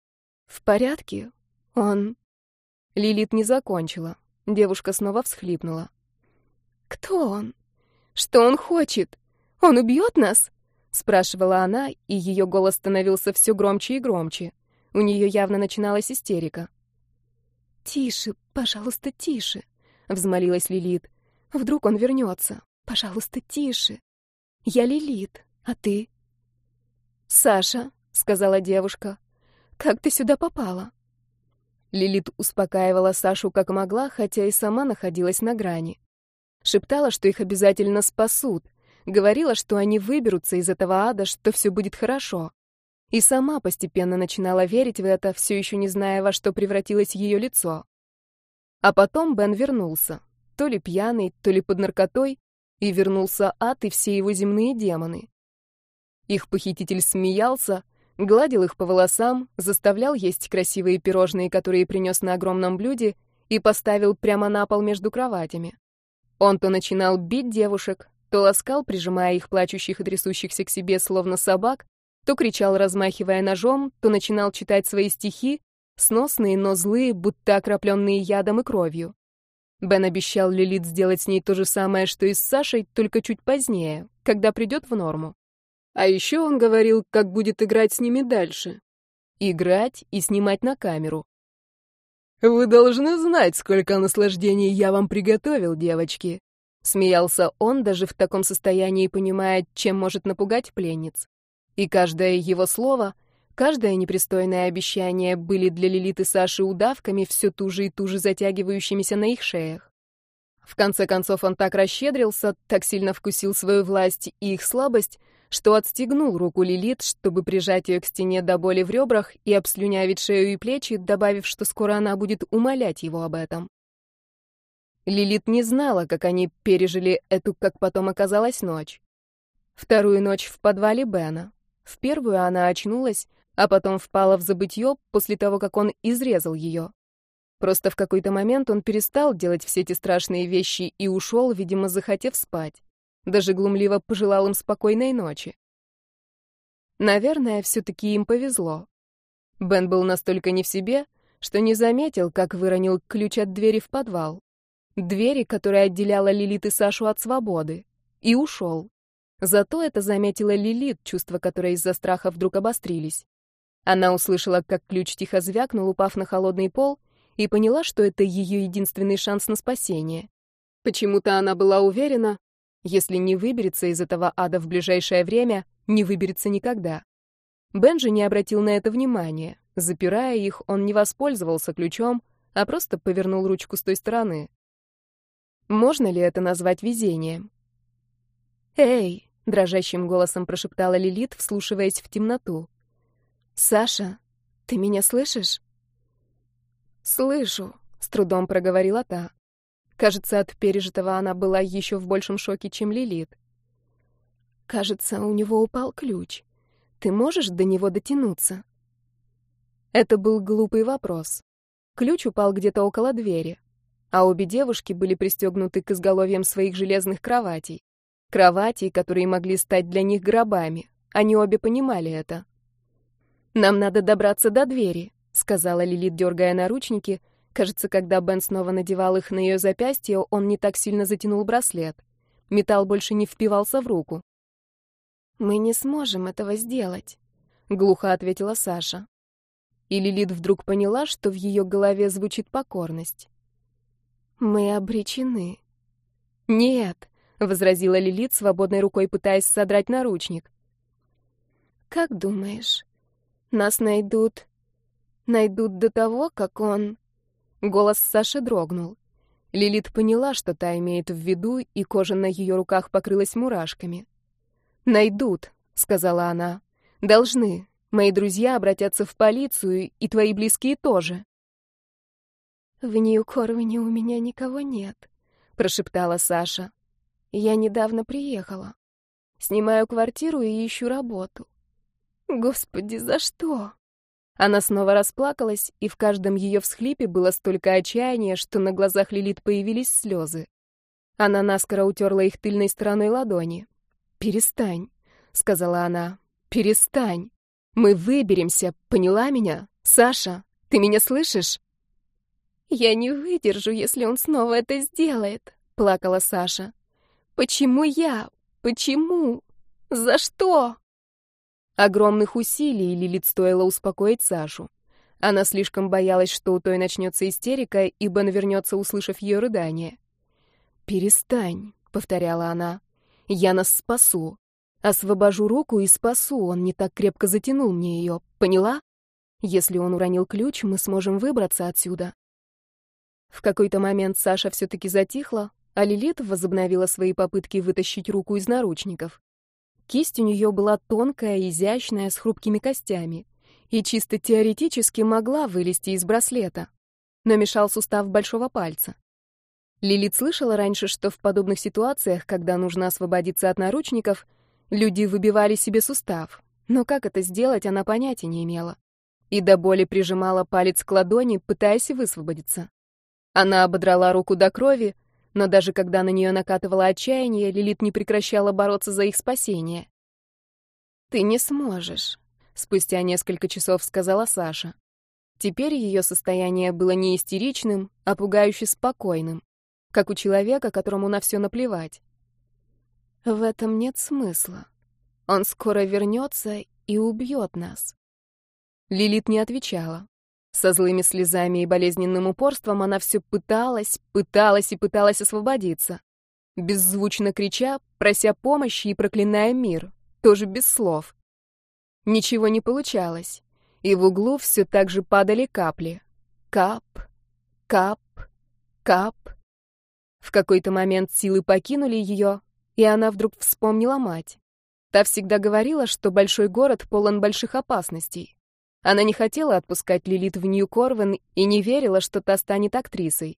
в порядке? Он...» Лилит не закончила. Девушка снова всхлипнула. «Кто он?» Что он хочет? Он убьет нас?» — спрашивала она, и ее голос становился все громче и громче. У нее явно начиналась истерика. «Тише, пожалуйста, тише», — взмолилась Лилит. «Вдруг он вернется. Пожалуйста, тише. Я Лилит, а ты?» «Саша», — сказала девушка, — «как ты сюда попала?» Лилит успокаивала Сашу как могла, хотя и сама находилась на грани. Шептала, что их обязательно спасут. Говорила, что они выберутся из этого ада, что все будет хорошо. И сама постепенно начинала верить в это, все еще не зная, во что превратилось ее лицо. А потом Бен вернулся. То ли пьяный, то ли под наркотой, и вернулся ад и все его земные демоны. Их похититель смеялся, гладил их по волосам, заставлял есть красивые пирожные, которые принес на огромном блюде, и поставил прямо на пол между кроватями. Он то начинал бить девушек, то ласкал, прижимая их плачущих и трясущихся к себе, словно собак, то кричал, размахивая ножом, то начинал читать свои стихи, сносные, но злые, будто окропленные ядом и кровью. Бен обещал Лилит сделать с ней то же самое, что и с Сашей, только чуть позднее, когда придет в норму. А еще он говорил, как будет играть с ними дальше. Играть и снимать на камеру. «Вы должны знать, сколько наслаждений я вам приготовил, девочки!» Смеялся он, даже в таком состоянии понимая, чем может напугать пленниц. И каждое его слово, каждое непристойное обещание были для Лилит и Саши удавками, все туже и туже затягивающимися на их шеях. В конце концов он так расщедрился, так сильно вкусил свою власть и их слабость, что отстегнул руку Лилит, чтобы прижать ее к стене до боли в ребрах и обслюнявить шею и плечи, добавив, что скоро она будет умолять его об этом. Лилит не знала, как они пережили эту, как потом оказалась, ночь. Вторую ночь в подвале Бена. В первую она очнулась, а потом впала в забытье после того, как он изрезал ее. Просто в какой-то момент он перестал делать все эти страшные вещи и ушел, видимо, захотев спать. Даже глумливо пожелал им спокойной ночи. Наверное, все-таки им повезло. Бен был настолько не в себе, что не заметил, как выронил ключ от двери в подвал. Двери, которая отделяла Лилит и Сашу от свободы. И ушел. Зато это заметила Лилит, чувства которой из-за страха вдруг обострились. Она услышала, как ключ тихо звякнул, упав на холодный пол, и поняла, что это ее единственный шанс на спасение. Почему-то она была уверена, если не выберется из этого ада в ближайшее время, не выберется никогда. Бенджи не обратил на это внимания. Запирая их, он не воспользовался ключом, а просто повернул ручку с той стороны. Можно ли это назвать везением? «Эй!» — дрожащим голосом прошептала Лилит, вслушиваясь в темноту. «Саша, ты меня слышишь?» «Слышу», — с трудом проговорила та. Кажется, от пережитого она была еще в большем шоке, чем Лилит. Кажется, у него упал ключ. Ты можешь до него дотянуться? Это был глупый вопрос. Ключ упал где-то около двери, а обе девушки были пристегнуты к изголовьям своих железных кроватей. Кроватей, которые могли стать для них гробами. Они обе понимали это. «Нам надо добраться до двери», — сказала Лилит, дергая наручники. Кажется, когда Бен снова надевал их на ее запястье, он не так сильно затянул браслет. Металл больше не впивался в руку. «Мы не сможем этого сделать», — глухо ответила Саша. И Лилит вдруг поняла, что в ее голове звучит покорность. «Мы обречены». «Нет», — возразила Лилит, свободной рукой пытаясь содрать наручник. «Как думаешь, нас найдут... найдут до того, как он...» Голос Саши дрогнул. Лилит поняла, что та имеет в виду, и кожа на ее руках покрылась мурашками. «Найдут», — сказала она. «Должны. Мои друзья обратятся в полицию, и твои близкие тоже». «В Нью-Корвине у меня никого нет», — прошептала Саша. «Я недавно приехала. Снимаю квартиру и ищу работу. Господи, за что?» Она снова расплакалась, и в каждом ее всхлипе было столько отчаяния, что на глазах Лилит появились слезы. Она наскоро утерла их тыльной стороной ладони. «Перестань», — сказала она, — «перестань. Мы выберемся, поняла меня? Саша, ты меня слышишь?» «Я не выдержу, если он снова это сделает», — плакала Саша. «Почему я? Почему? За что?» Огромных усилий Лилит стоило успокоить Сашу. Она слишком боялась, что у той начнется истерика, и Бен вернется, услышав ее рыдание. «Перестань», — повторяла она. «Я нас спасу. Освобожу руку и спасу. Он не так крепко затянул мне ее. Поняла? Если он уронил ключ, мы сможем выбраться отсюда». В какой-то момент Саша все-таки затихла, а Лилит возобновила свои попытки вытащить руку из наручников. Кисть у нее была тонкая, изящная, с хрупкими костями. И чисто теоретически могла вылезти из браслета. Но мешал сустав большого пальца. Лилит слышала раньше, что в подобных ситуациях, когда нужно освободиться от наручников, люди выбивали себе сустав. Но как это сделать, она понятия не имела. И до боли прижимала палец к ладони, пытаясь высвободиться. Она ободрала руку до крови, но даже когда на нее накатывало отчаяние, Лилит не прекращала бороться за их спасение. «Ты не сможешь», — спустя несколько часов сказала Саша. Теперь ее состояние было не истеричным, а пугающе спокойным, как у человека, которому на все наплевать. В этом нет смысла. Он скоро вернется и убьет нас. Лилит не отвечала. Со злыми слезами и болезненным упорством она все пыталась, пыталась и пыталась освободиться. Беззвучно крича, прося помощи и проклиная мир, тоже без слов. Ничего не получалось, и в углу все так же падали капли. Кап, кап, кап. В какой-то момент силы покинули ее, и она вдруг вспомнила мать. Та всегда говорила, что большой город полон больших опасностей. Она не хотела отпускать Лилит в Нью-Корвен и не верила, что та станет актрисой.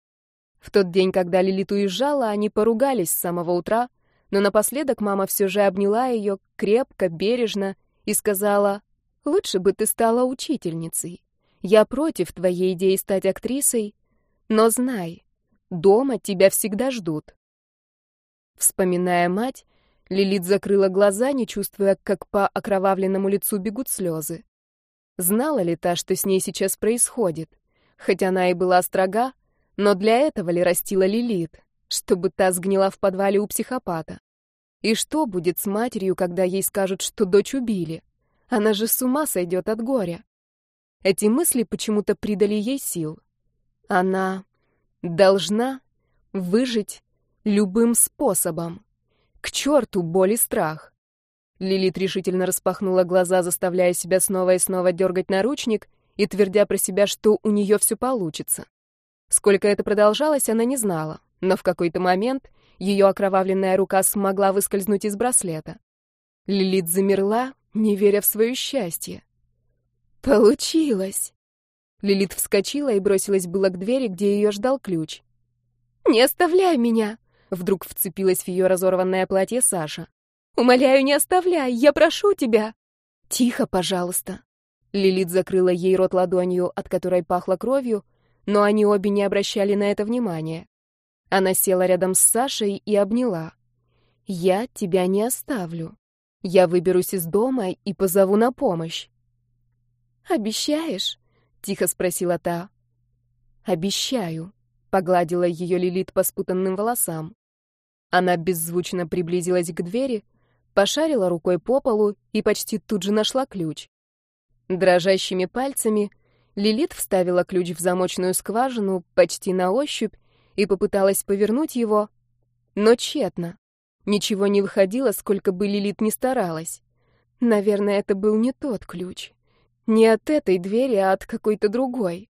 В тот день, когда Лилит уезжала, они поругались с самого утра, но напоследок мама все же обняла ее крепко, бережно и сказала, «Лучше бы ты стала учительницей. Я против твоей идеи стать актрисой, но знай, дома тебя всегда ждут». Вспоминая мать, Лилит закрыла глаза, не чувствуя, как по окровавленному лицу бегут слезы. Знала ли та, что с ней сейчас происходит? Хоть она и была строга, но для этого ли растила Лилит, чтобы та сгнила в подвале у психопата? И что будет с матерью, когда ей скажут, что дочь убили? Она же с ума сойдет от горя. Эти мысли почему-то придали ей сил. Она должна выжить любым способом. К черту боль и страх. Лилит решительно распахнула глаза, заставляя себя снова и снова дергать наручник и твердя про себя, что у нее все получится. Сколько это продолжалось, она не знала, но в какой-то момент ее окровавленная рука смогла выскользнуть из браслета. Лилит замерла, не веря в свое счастье. «Получилось!» Лилит вскочила и бросилась было к двери, где ее ждал ключ. «Не оставляй меня!» Вдруг вцепилась в ее разорванное платье Саша. Умоляю, не оставляй, я прошу тебя. Тихо, пожалуйста. Лилит закрыла ей рот ладонью, от которой пахло кровью, но они обе не обращали на это внимания. Она села рядом с Сашей и обняла. «Я тебя не оставлю. Я выберусь из дома и позову на помощь». «Обещаешь?» — тихо спросила та. «Обещаю», — погладила ее Лилит по спутанным волосам. Она беззвучно приблизилась к двери, пошарила рукой по полу и почти тут же нашла ключ. Дрожащими пальцами Лилит вставила ключ в замочную скважину почти на ощупь и попыталась повернуть его, но тщетно. Ничего не выходило, сколько бы Лилит ни старалась. Наверное, это был не тот ключ. Не от этой двери, а от какой-то другой.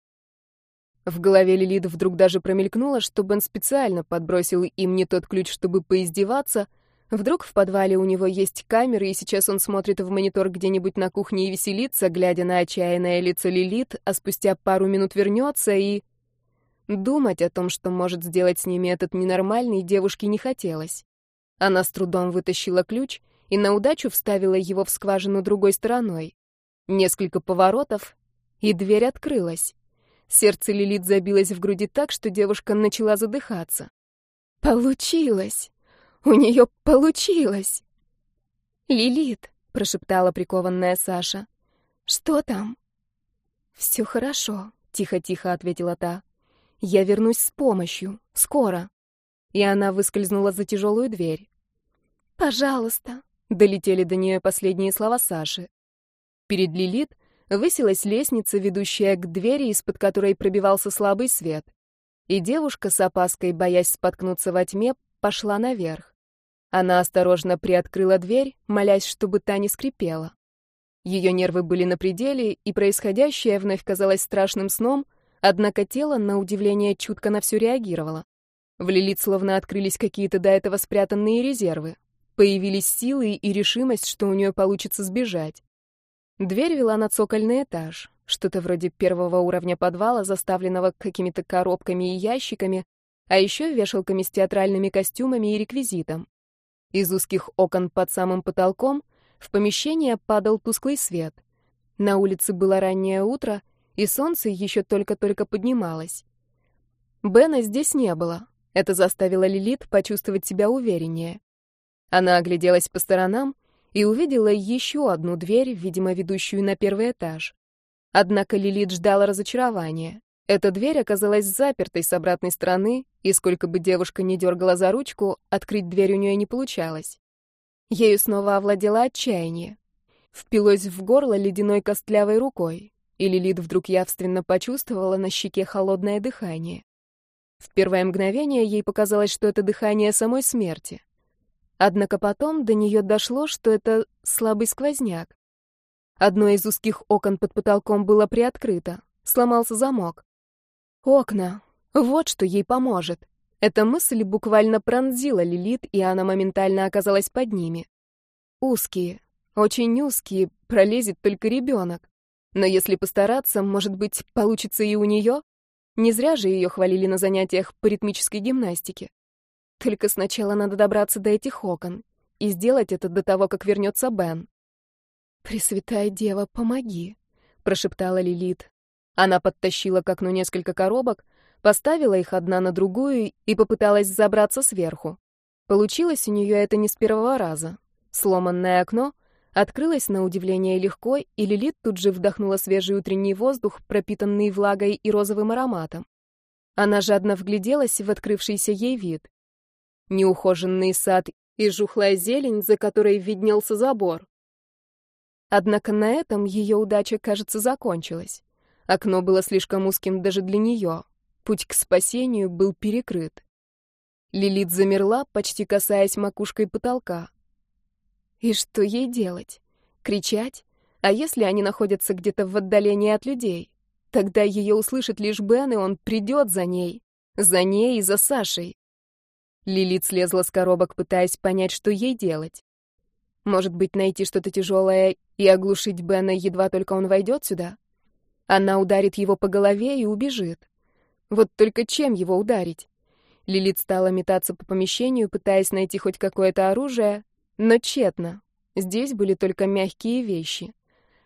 В голове Лилит вдруг даже промелькнуло, что Бен специально подбросил им не тот ключ, чтобы поиздеваться — Вдруг в подвале у него есть камеры, и сейчас он смотрит в монитор где-нибудь на кухне и веселится, глядя на отчаянное лицо Лилит, а спустя пару минут вернется и... Думать о том, что может сделать с ними этот ненормальный, девушке не хотелось. Она с трудом вытащила ключ и на удачу вставила его в скважину другой стороной. Несколько поворотов, и дверь открылась. Сердце Лилит забилось в груди так, что девушка начала задыхаться. «Получилось!» У нее получилось!» «Лилит», — прошептала прикованная Саша. «Что там?» «Все хорошо», — тихо-тихо ответила та. «Я вернусь с помощью. Скоро». И она выскользнула за тяжелую дверь. «Пожалуйста», — долетели до нее последние слова Саши. Перед Лилит высилась лестница, ведущая к двери, из-под которой пробивался слабый свет. И девушка с опаской, боясь споткнуться во тьме, пошла наверх. Она осторожно приоткрыла дверь, молясь, чтобы та не скрипела. Ее нервы были на пределе, и происходящее вновь казалось страшным сном, однако тело, на удивление, чутко на все реагировало. В Лилит словно открылись какие-то до этого спрятанные резервы. Появились силы и решимость, что у нее получится сбежать. Дверь вела на цокольный этаж, что-то вроде первого уровня подвала, заставленного какими-то коробками и ящиками, а еще вешалками с театральными костюмами и реквизитом. Из узких окон под самым потолком в помещение падал тусклый свет. На улице было раннее утро, и солнце еще только-только поднималось. Бена здесь не было. Это заставило Лилит почувствовать себя увереннее. Она огляделась по сторонам и увидела еще одну дверь, видимо, ведущую на первый этаж. Однако Лилит ждала разочарования. Эта дверь оказалась запертой с обратной стороны, и сколько бы девушка ни дергала за ручку, открыть дверь у нее не получалось. Ею снова овладело отчаяние. Впилось в горло ледяной костлявой рукой, и Лилит вдруг явственно почувствовала на щеке холодное дыхание. В первое мгновение ей показалось, что это дыхание самой смерти. Однако потом до нее дошло, что это слабый сквозняк. Одно из узких окон под потолком было приоткрыто, сломался замок. Окна. Вот что ей поможет. Эта мысль буквально пронзила Лилит, и она моментально оказалась под ними. Узкие, очень узкие, пролезет только ребенок. Но если постараться, может быть, получится и у нее? Не зря же ее хвалили на занятиях по ритмической гимнастике. Только сначала надо добраться до этих окон и сделать это до того, как вернется Бен. «Пресвятая Дева, помоги», — прошептала Лилит, она подтащила к окну несколько коробок, поставила их одна на другую и попыталась забраться сверху. Получилось у нее это не с первого раза. Сломанное окно открылось на удивление легко, и Лилит тут же вдохнула свежий утренний воздух, пропитанный влагой и розовым ароматом. Она жадно вгляделась в открывшийся ей вид. Неухоженный сад и жухлая зелень, за которой виднелся забор. Однако на этом ее удача, кажется, закончилась. Окно было слишком узким даже для нее. Путь к спасению был перекрыт. Лилит замерла, почти касаясь макушкой потолка. И что ей делать? Кричать? А если они находятся где-то в отдалении от людей? Тогда ее услышит лишь Бен, и он придет за ней. За ней и за Сашей. Лилит слезла с коробок, пытаясь понять, что ей делать. Может быть, найти что-то тяжелое и оглушить Бена, едва только он войдет сюда? Она ударит его по голове и убежит. Вот только чем его ударить? Лилит стала метаться по помещению, пытаясь найти хоть какое-то оружие, но тщетно. Здесь были только мягкие вещи.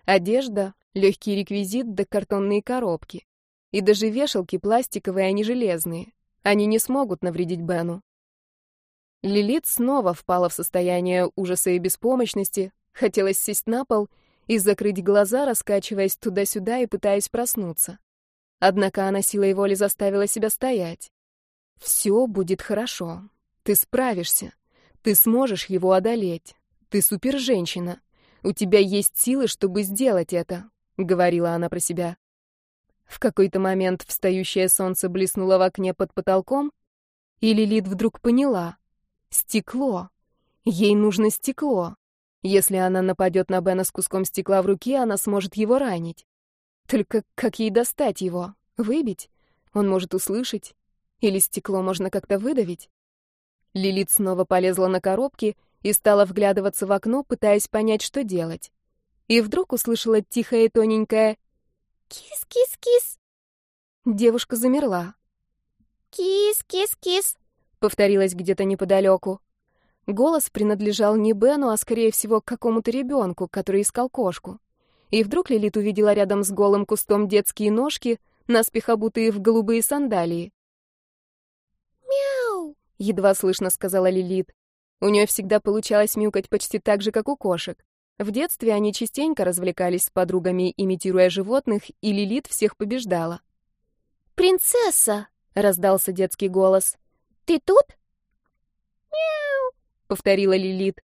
Одежда, легкий реквизит да картонные коробки. И даже вешалки пластиковые, а не железные. Они не смогут навредить Бену. Лилит снова впала в состояние ужаса и беспомощности, хотелось сесть на пол и закрыть глаза, раскачиваясь туда-сюда и пытаясь проснуться. Однако она силой воли заставила себя стоять. «Все будет хорошо. Ты справишься. Ты сможешь его одолеть. Ты супер-женщина. У тебя есть силы, чтобы сделать это», — говорила она про себя. В какой-то момент встающее солнце блеснуло в окне под потолком, и Лилит вдруг поняла. Стекло. Ей нужно стекло. Если она нападет на Бена с куском стекла в руке, она сможет его ранить. Только как ей достать его? Выбить? Он может услышать? Или стекло можно как-то выдавить? Лилит снова полезла на коробки и стала вглядываться в окно, пытаясь понять, что делать. И вдруг услышала тихое и тоненькое «Кис-кис-кис». Девушка замерла. «Кис-кис-кис», повторилось где-то неподалеку. Голос принадлежал не Бену, а, скорее всего, к какому-то ребенку, который искал кошку. И вдруг Лилит увидела рядом с голым кустом детские ножки, наспех обутые в голубые сандалии. «Мяу!» — едва слышно сказала Лилит. У нее всегда получалось мяукать почти так же, как у кошек. В детстве они частенько развлекались с подругами, имитируя животных, и Лилит всех побеждала. «Принцесса!» — раздался детский голос. Ты тут? Мяу, повторила Лилит.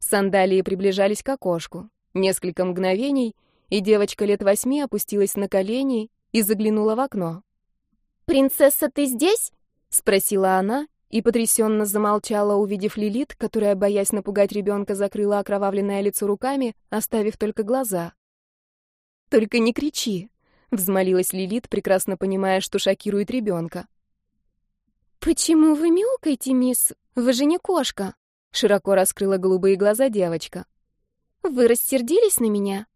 Сандалии приближались к окошку. Несколько мгновений, и девочка лет восьми опустилась на колени и заглянула в окно. «Принцесса, ты здесь?» — спросила она и потрясенно замолчала, увидев Лилит, которая, боясь напугать ребенка, закрыла окровавленное лицо руками, оставив только глаза. «Только не кричи!» — взмолилась Лилит, прекрасно понимая, что шокирует ребенка. «Почему вы мяукаете, мисс? Вы же не кошка!» Широко раскрыла голубые глаза девочка. «Вы рассердились на меня?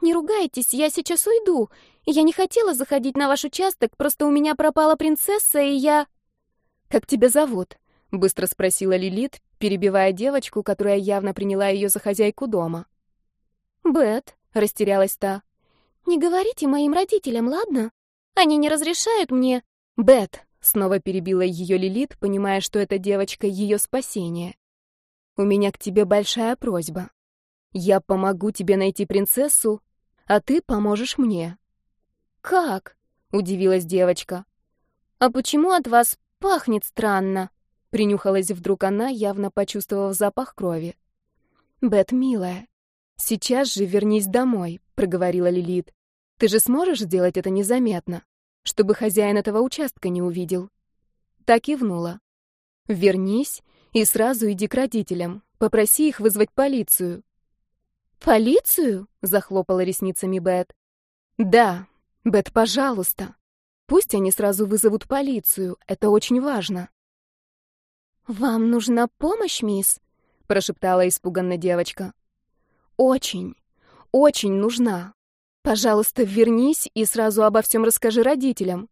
Не ругайтесь, я сейчас уйду. Я не хотела заходить на ваш участок, просто у меня пропала принцесса, и я...» «Как тебя зовут?» — быстро спросила Лилит, перебивая девочку, которая явно приняла ее за хозяйку дома. «Бет», — растерялась та. «Не говорите моим родителям, ладно? Они не разрешают мне...» «Бет», Снова перебила ее Лилит, понимая, что эта девочка — ее спасение. «У меня к тебе большая просьба. Я помогу тебе найти принцессу, а ты поможешь мне». «Как?» — удивилась девочка. «А почему от вас пахнет странно?» — принюхалась вдруг она, явно почувствовав запах крови. «Бет, милая, сейчас же вернись домой», — проговорила Лилит. «Ты же сможешь сделать это незаметно?» чтобы хозяин этого участка не увидел. Так и внула. Вернись и сразу иди к родителям. Попроси их вызвать полицию. Полицию? Захлопала ресницами Бет. Да, Бет, пожалуйста. Пусть они сразу вызовут полицию. Это очень важно. Вам нужна помощь, мисс? Прошептала испуганно девочка. Очень, очень нужна. Пожалуйста, вернись и сразу обо всем расскажи родителям.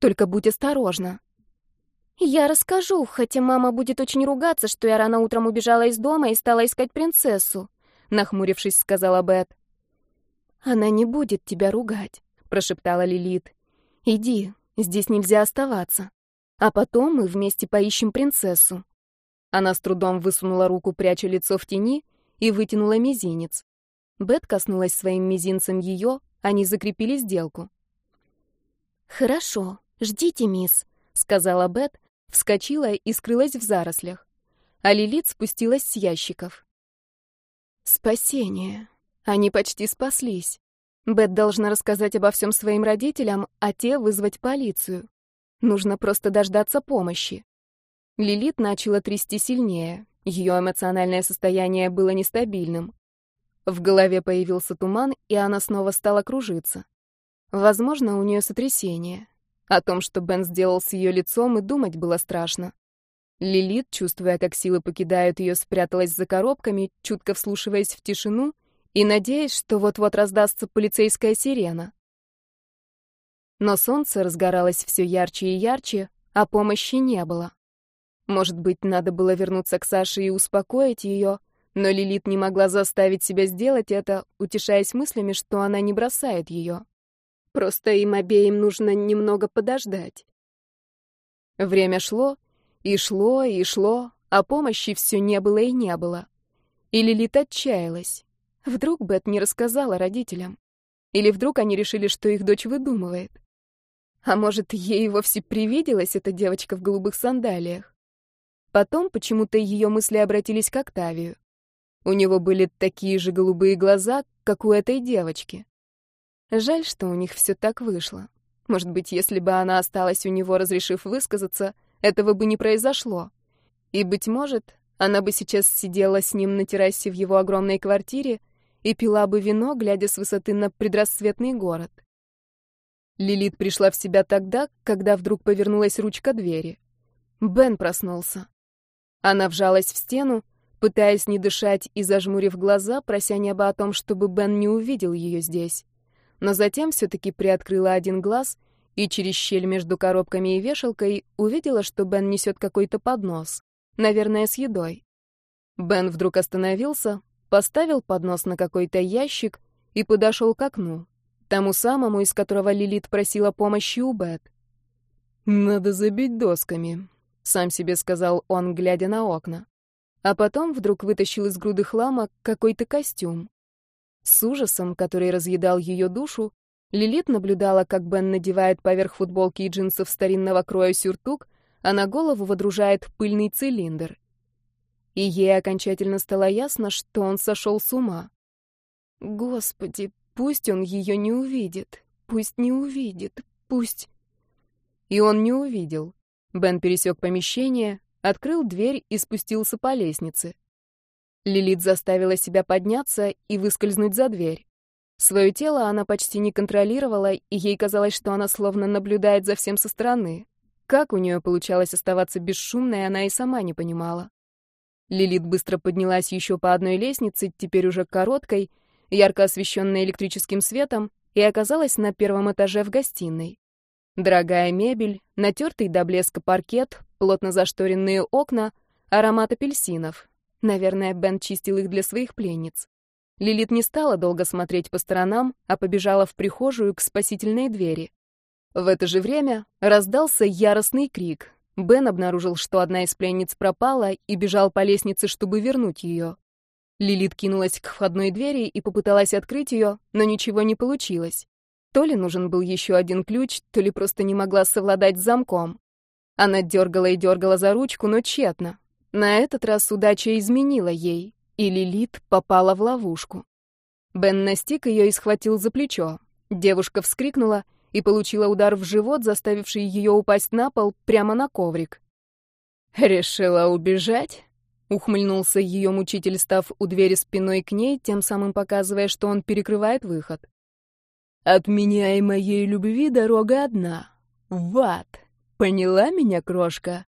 Только будь осторожна. Я расскажу, хотя мама будет очень ругаться, что я рано утром убежала из дома и стала искать принцессу, нахмурившись, сказала Бет. Она не будет тебя ругать, прошептала Лилит. Иди, здесь нельзя оставаться. А потом мы вместе поищем принцессу. Она с трудом высунула руку, пряча лицо в тени, и вытянула мизинец. Бет коснулась своим мизинцем ее, они закрепили сделку. «Хорошо, ждите, мисс», — сказала Бет, вскочила и скрылась в зарослях. А Лилит спустилась с ящиков. «Спасение. Они почти спаслись. Бет должна рассказать обо всем своим родителям, а те вызвать полицию. Нужно просто дождаться помощи». Лилит начала трясти сильнее. Ее эмоциональное состояние было нестабильным. В голове появился туман, и она снова стала кружиться. Возможно, у нее сотрясение. О том, что Бен сделал с ее лицом, и думать было страшно. Лилит, чувствуя, как силы покидают ее, спряталась за коробками, чутко вслушиваясь в тишину и надеясь, что вот-вот раздастся полицейская сирена. Но солнце разгоралось все ярче и ярче, а помощи не было. Может быть, надо было вернуться к Саше и успокоить ее, но Лилит не могла заставить себя сделать это, утешаясь мыслями, что она не бросает ее. Просто им обеим нужно немного подождать. Время шло, и шло, и шло, а помощи все не было и не было. И Лилит отчаялась. Вдруг Бет не рассказала родителям? Или вдруг они решили, что их дочь выдумывает? А может, ей вовсе привиделась эта девочка в голубых сандалиях? Потом почему-то ее мысли обратились к Октавию. У него были такие же голубые глаза, как у этой девочки. Жаль, что у них все так вышло. Может быть, если бы она осталась у него, разрешив высказаться, этого бы не произошло. И, быть может, она бы сейчас сидела с ним на террасе в его огромной квартире и пила бы вино, глядя с высоты на предрассветный город. Лилит пришла в себя тогда, когда вдруг повернулась ручка двери. Бен проснулся. Она вжалась в стену, пытаясь не дышать и зажмурив глаза, прося небо о том, чтобы Бен не увидел ее здесь. Но затем все-таки приоткрыла один глаз и через щель между коробками и вешалкой увидела, что Бен несет какой-то поднос, наверное, с едой. Бен вдруг остановился, поставил поднос на какой-то ящик и подошел к окну, тому самому, из которого Лилит просила помощи у Бет. «Надо забить досками», — сам себе сказал он, глядя на окна. А потом вдруг вытащил из груды хлама какой-то костюм. С ужасом, который разъедал ее душу, Лилит наблюдала, как Бен надевает поверх футболки и джинсов старинного кроя сюртук, а на голову водружает пыльный цилиндр и ей окончательно стало ясно, что он сошел с ума. Господи, пусть он ее не увидит, пусть не увидит, пусть... И он не увидел. Бен пересек помещение, открыл дверь и спустился по лестнице. Лилит заставила себя подняться и выскользнуть за дверь. Свое тело она почти не контролировала, и ей казалось, что она словно наблюдает за всем со стороны. Как у нее получалось оставаться бесшумной, она и сама не понимала. Лилит быстро поднялась еще по одной лестнице, теперь уже короткой, ярко освещенной электрическим светом, и оказалась на первом этаже в гостиной. Дорогая мебель, натертый до блеска паркет, плотно зашторенные окна, аромат апельсинов. Наверное, Бен чистил их для своих пленниц. Лилит не стала долго смотреть по сторонам, а побежала в прихожую к спасительной двери. В это же время раздался яростный крик. Бен обнаружил, что одна из пленниц пропала, и бежал по лестнице, чтобы вернуть ее. Лилит кинулась к входной двери и попыталась открыть ее, но ничего не получилось. То ли нужен был еще один ключ, то ли просто не могла совладать с замком. Она дергала и дергала за ручку, но тщетно. На этот раз удача изменила ей, и Лилит попала в ловушку. Бен настиг ее и схватил за плечо. Девушка вскрикнула — и получила удар в живот, заставивший ее упасть на пол прямо на коврик. «Решила убежать?» — ухмыльнулся ее мучитель, став у двери спиной к ней, тем самым показывая, что он перекрывает выход. «От меня и моей любви дорога одна. В ад. Поняла меня, крошка?»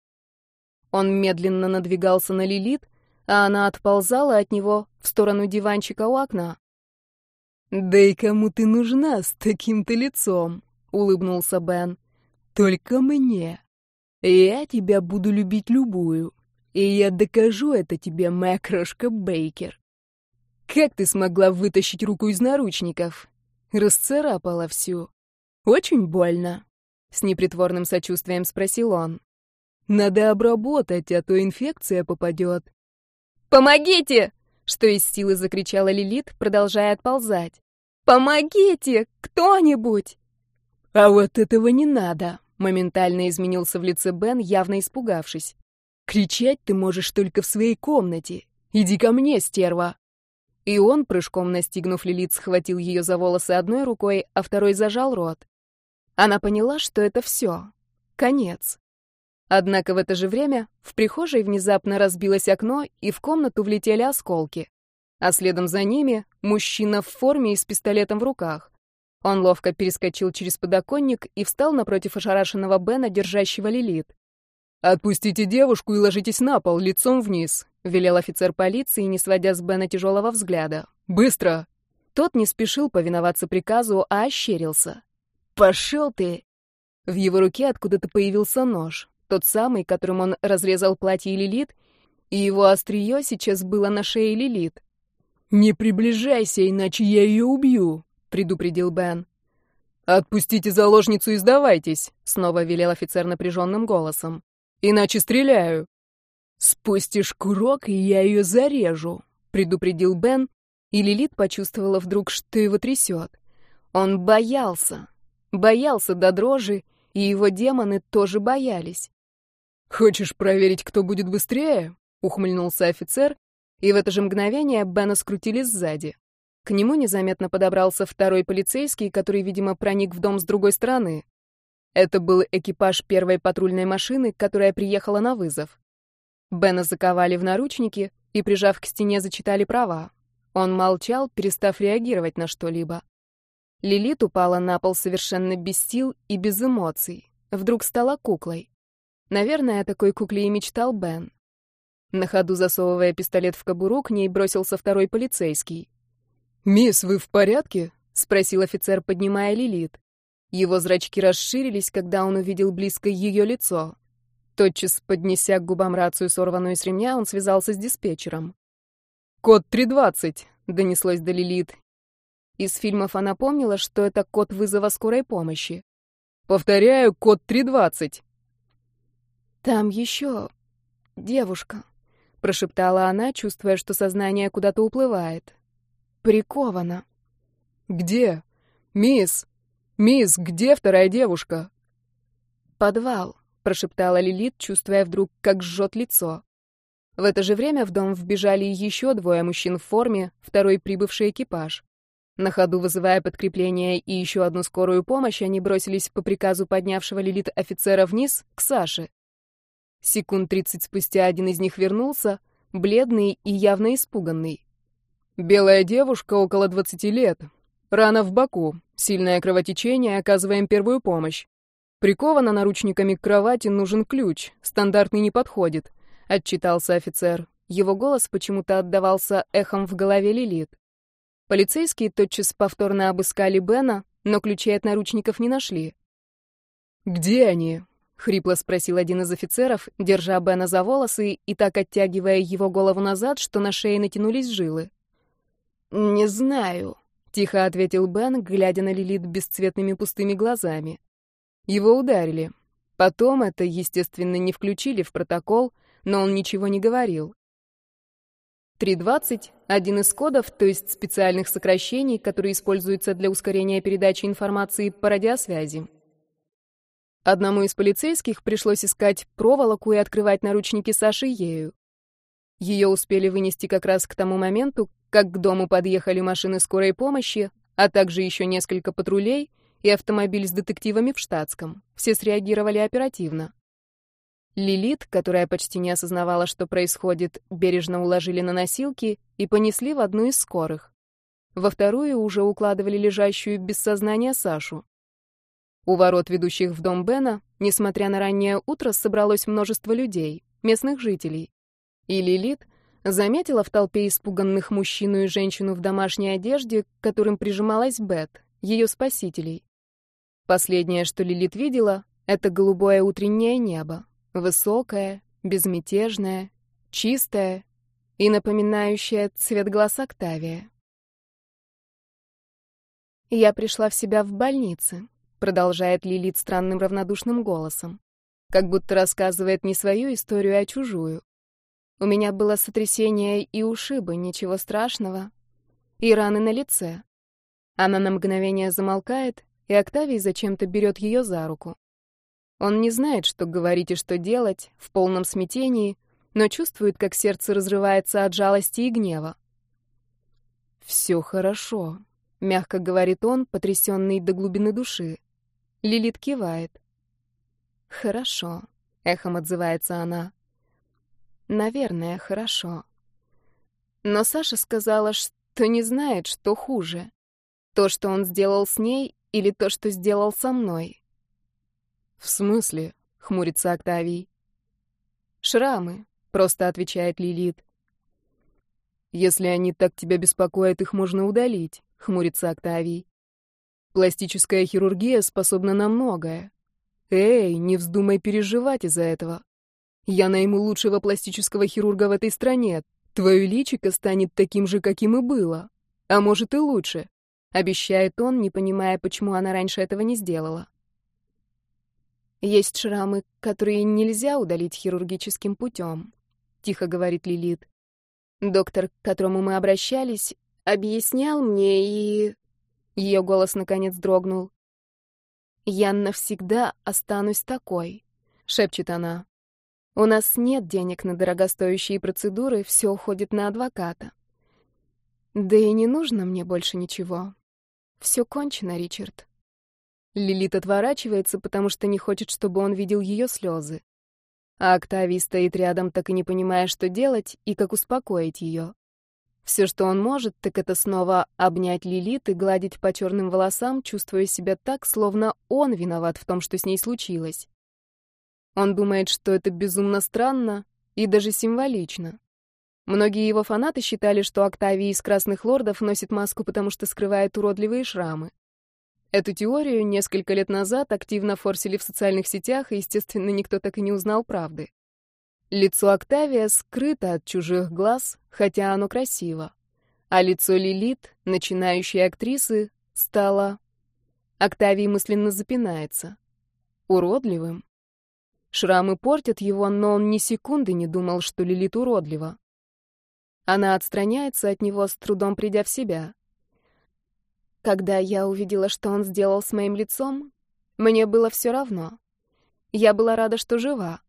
Он медленно надвигался на Лилит, а она отползала от него в сторону диванчика у окна. «Да и кому ты нужна с таким-то лицом?» улыбнулся Бен. Только мне. Я тебя буду любить любую. И я докажу это тебе, моя крошка Бейкер. Как ты смогла вытащить руку из наручников? Расцарапала всю. Очень больно. С непритворным сочувствием спросил он. Надо обработать, а то инфекция попадет. «Помогите!» — что из силы закричала Лилит, продолжая отползать. «Помогите! Кто-нибудь!» «А вот этого не надо!» — моментально изменился в лице Бен, явно испугавшись. «Кричать ты можешь только в своей комнате. Иди ко мне, стерва!» И он, прыжком настигнув Лилит, схватил ее за волосы одной рукой, а второй зажал рот. Она поняла, что это все. Конец. Однако в это же время в прихожей внезапно разбилось окно, и в комнату влетели осколки. А следом за ними мужчина в форме и с пистолетом в руках. Он ловко перескочил через подоконник и встал напротив ошарашенного Бена, держащего Лилит. «Отпустите девушку и ложитесь на пол, лицом вниз», — велел офицер полиции, не сводя с Бена тяжелого взгляда. «Быстро!» Тот не спешил повиноваться приказу, а ощерился. «Пошел ты!» В его руке откуда-то появился нож, тот самый, которым он разрезал платье Лилит, и его острие сейчас было на шее Лилит. «Не приближайся, иначе я ее убью», предупредил Бен. «Отпустите заложницу и сдавайтесь», — снова велел офицер напряженным голосом. «Иначе стреляю». «Спустишь курок, и я ее зарежу», — предупредил Бен, и Лилит почувствовала вдруг, что его трясет. Он боялся, боялся до дрожи, и его демоны тоже боялись. «Хочешь проверить, кто будет быстрее?» — ухмыльнулся офицер, и в это же мгновение Бена скрутили сзади. К нему незаметно подобрался второй полицейский, который, видимо, проник в дом с другой стороны. Это был экипаж первой патрульной машины, которая приехала на вызов. Бена заковали в наручники и, прижав к стене, зачитали права. Он молчал, перестав реагировать на что-либо. Лилит упала на пол совершенно без сил и без эмоций. Вдруг стала куклой. Наверное, о такой кукле и мечтал Бен. На ходу засовывая пистолет в кобуру, к ней бросился второй полицейский. «Мисс, вы в порядке?» — спросил офицер, поднимая Лилит. Его зрачки расширились, когда он увидел близко ее лицо. Тотчас, поднеся к губам рацию, сорванную с ремня, он связался с диспетчером. «Код 320», — донеслось до Лилит. Из фильмов она помнила, что это код вызова скорой помощи. «Повторяю, код 320». «Там еще девушка», — прошептала она, чувствуя, что сознание куда-то уплывает прикована. Где? Мисс, мисс, где вторая девушка? Подвал, прошептала Лилит, чувствуя вдруг, как жжет лицо. В это же время в дом вбежали еще двое мужчин в форме, второй прибывший экипаж. На ходу вызывая подкрепление и еще одну скорую помощь, они бросились по приказу поднявшего Лилит офицера вниз к Саше. Секунд тридцать спустя один из них вернулся, бледный и явно испуганный. Белая девушка около 20 лет. Рана в боку, сильное кровотечение, оказываем первую помощь. Прикована наручниками к кровати, нужен ключ, стандартный не подходит, отчитался офицер. Его голос почему-то отдавался эхом в голове Лилит. Полицейские тотчас повторно обыскали Бена, но ключей от наручников не нашли. «Где они?» — хрипло спросил один из офицеров, держа Бена за волосы и так оттягивая его голову назад, что на шее натянулись жилы. «Не знаю», — тихо ответил Бен, глядя на Лилит бесцветными пустыми глазами. Его ударили. Потом это, естественно, не включили в протокол, но он ничего не говорил. 3.20 — один из кодов, то есть специальных сокращений, которые используются для ускорения передачи информации по радиосвязи. Одному из полицейских пришлось искать проволоку и открывать наручники Саши ею. Ее успели вынести как раз к тому моменту, как к дому подъехали машины скорой помощи, а также еще несколько патрулей и автомобиль с детективами в штатском. Все среагировали оперативно. Лилит, которая почти не осознавала, что происходит, бережно уложили на носилки и понесли в одну из скорых. Во вторую уже укладывали лежащую без сознания Сашу. У ворот, ведущих в дом Бена, несмотря на раннее утро, собралось множество людей, местных жителей. И Лилит Заметила в толпе испуганных мужчину и женщину в домашней одежде, к которым прижималась Бет, ее спасителей. Последнее, что Лилит видела, это голубое утреннее небо, высокое, безмятежное, чистое и напоминающее цвет глаз Октавия. «Я пришла в себя в больнице», — продолжает Лилит странным равнодушным голосом, как будто рассказывает не свою историю, а чужую. У меня было сотрясение и ушибы, ничего страшного. И раны на лице. Она на мгновение замолкает, и Октавий зачем-то берет ее за руку. Он не знает, что говорить и что делать, в полном смятении, но чувствует, как сердце разрывается от жалости и гнева. «Все хорошо», — мягко говорит он, потрясенный до глубины души. Лилит кивает. «Хорошо», — эхом отзывается она. Наверное, хорошо. Но Саша сказала, что не знает, что хуже. То, что он сделал с ней, или то, что сделал со мной. «В смысле?» — хмурится Октавий. «Шрамы», — просто отвечает Лилит. «Если они так тебя беспокоят, их можно удалить», — хмурится Октавий. «Пластическая хирургия способна на многое. Эй, не вздумай переживать из-за этого. Я найму лучшего пластического хирурга в этой стране. Твое личико станет таким же, каким и было. А может и лучше. Обещает он, не понимая, почему она раньше этого не сделала. Есть шрамы, которые нельзя удалить хирургическим путем, тихо говорит Лилит. Доктор, к которому мы обращались, объяснял мне и... Ее голос наконец дрогнул. «Я навсегда останусь такой», — шепчет она. «У нас нет денег на дорогостоящие процедуры, все уходит на адвоката. Да и не нужно мне больше ничего. Все кончено, Ричард». Лилит отворачивается, потому что не хочет, чтобы он видел ее слезы. А Октавий стоит рядом, так и не понимая, что делать и как успокоить ее. Все, что он может, так это снова обнять Лилит и гладить по черным волосам, чувствуя себя так, словно он виноват в том, что с ней случилось. Он думает, что это безумно странно и даже символично. Многие его фанаты считали, что Октавий из «Красных лордов» носит маску, потому что скрывает уродливые шрамы. Эту теорию несколько лет назад активно форсили в социальных сетях, и, естественно, никто так и не узнал правды. Лицо Октавия скрыто от чужих глаз, хотя оно красиво. А лицо Лилит, начинающей актрисы, стало... Октавий мысленно запинается. Уродливым. Шрамы портят его, но он ни секунды не думал, что Лилит уродлива. Она отстраняется от него, с трудом придя в себя. Когда я увидела, что он сделал с моим лицом, мне было все равно. Я была рада, что жива.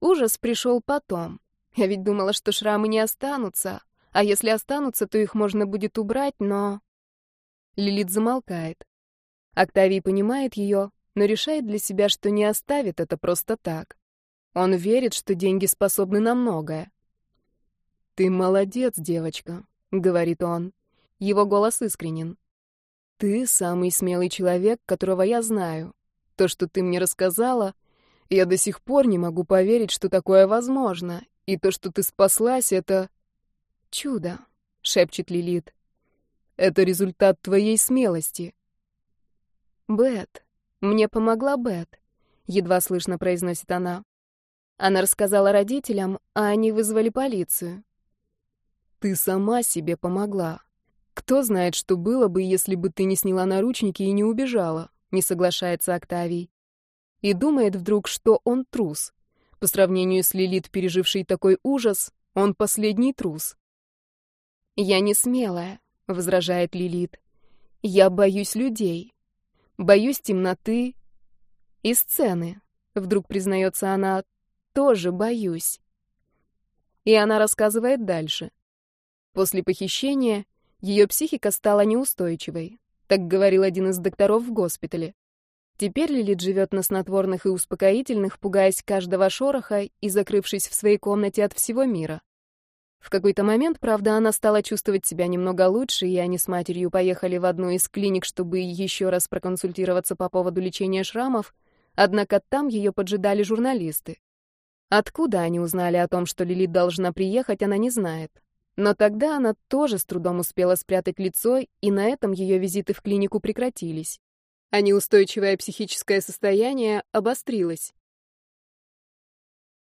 Ужас пришел потом. Я ведь думала, что шрамы не останутся, а если останутся, то их можно будет убрать, но... Лилит замолкает. Октавий понимает ее, но решает для себя, что не оставит это просто так. Он верит, что деньги способны на многое. «Ты молодец, девочка», — говорит он. Его голос искренен. Ты самый смелый человек, которого я знаю. То, что ты мне рассказала, я до сих пор не могу поверить, что такое возможно. И то, что ты спаслась, это... Чудо, шепчет Лилит. Это результат твоей смелости. Бет. Мне помогла Бет. Едва слышно произносит она. Она рассказала родителям, а они вызвали полицию. Ты сама себе помогла. Кто знает, что было бы, если бы ты не сняла наручники и не убежала, не соглашается Октавий. И думает вдруг, что он трус. По сравнению с Лилит, пережившей такой ужас, он последний трус. «Я не смелая», — возражает Лилит. «Я боюсь людей. Боюсь темноты и сцены», — вдруг признается она, — «тоже боюсь». И она рассказывает дальше. После похищения ее психика стала неустойчивой. Так говорил один из докторов в госпитале. Теперь Лилит живет на снотворных и успокоительных, пугаясь каждого шороха и закрывшись в своей комнате от всего мира. В какой-то момент, правда, она стала чувствовать себя немного лучше, и они с матерью поехали в одну из клиник, чтобы еще раз проконсультироваться по поводу лечения шрамов, однако там ее поджидали журналисты. Откуда они узнали о том, что Лилит должна приехать, она не знает. Но тогда она тоже с трудом успела спрятать лицо, и на этом ее визиты в клинику прекратились. А неустойчивое психическое состояние обострилось.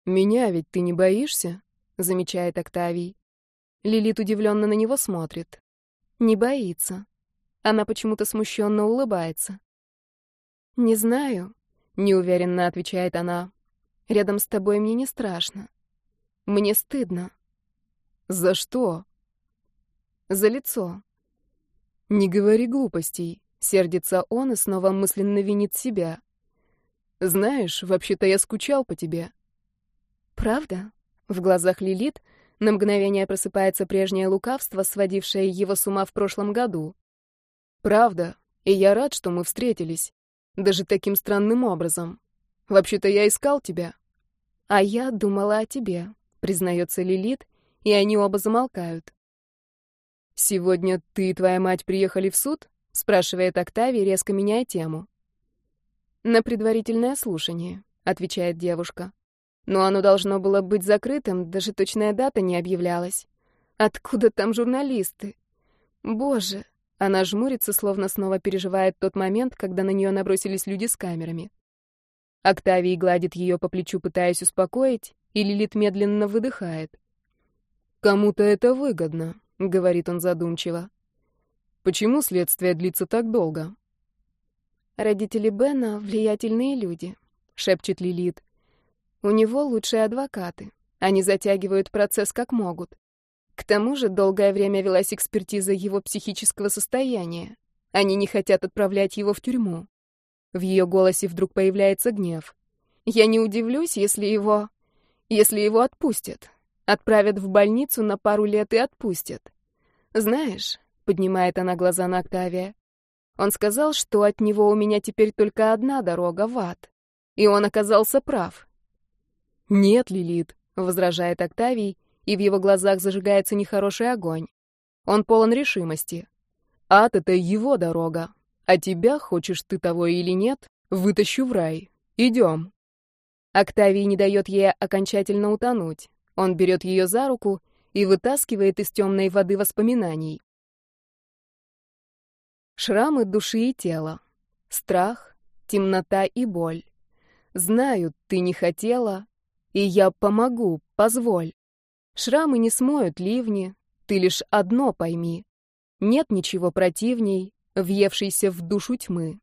«Меня ведь ты не боишься?» — замечает Октавий. Лилит удивленно на него смотрит. Не боится. Она почему-то смущенно улыбается. «Не знаю», — неуверенно отвечает она. «Рядом с тобой мне не страшно. Мне стыдно». За что? За лицо. Не говори глупостей. Сердится он и снова мысленно винит себя. Знаешь, вообще-то я скучал по тебе. Правда? В глазах Лилит на мгновение просыпается прежнее лукавство, сводившее его с ума в прошлом году. Правда, и я рад, что мы встретились. Даже таким странным образом. Вообще-то я искал тебя. А я думала о тебе, признается Лилит, и они оба замолкают. «Сегодня ты и твоя мать приехали в суд?» — спрашивает Октавий, резко меняя тему. «На предварительное слушание», — отвечает девушка. «Но оно должно было быть закрытым, даже точная дата не объявлялась. Откуда там журналисты? Боже!» Она жмурится, словно снова переживает тот момент, когда на нее набросились люди с камерами. Октавий гладит ее по плечу, пытаясь успокоить, и Лилит медленно выдыхает. «Кому-то это выгодно», — говорит он задумчиво. Почему следствие длится так долго? Родители Бена — влиятельные люди, шепчет Лилит. У него лучшие адвокаты. Они затягивают процесс как могут. К тому же долгое время велась экспертиза его психического состояния. Они не хотят отправлять его в тюрьму. В ее голосе вдруг появляется гнев. Я не удивлюсь, если его... если его отпустят. Отправят в больницу на пару лет и отпустят. Знаешь, поднимает она глаза на Октавия, он сказал, что от него у меня теперь только одна дорога в ад. И он оказался прав. «Нет, Лилит», — возражает Октавий, и в его глазах зажигается нехороший огонь. Он полон решимости. Ад — это его дорога, а тебя, хочешь ты того или нет, вытащу в рай. Идем. Октавий не дает ей окончательно утонуть. Он берет ее за руку и вытаскивает из темной воды воспоминаний. Шрамы души и тела, страх, темнота и боль. Знаю, ты не хотела, и я помогу, позволь. Шрамы не смоют ливни, ты лишь одно пойми. Нет ничего противней, въевшейся в душу тьмы.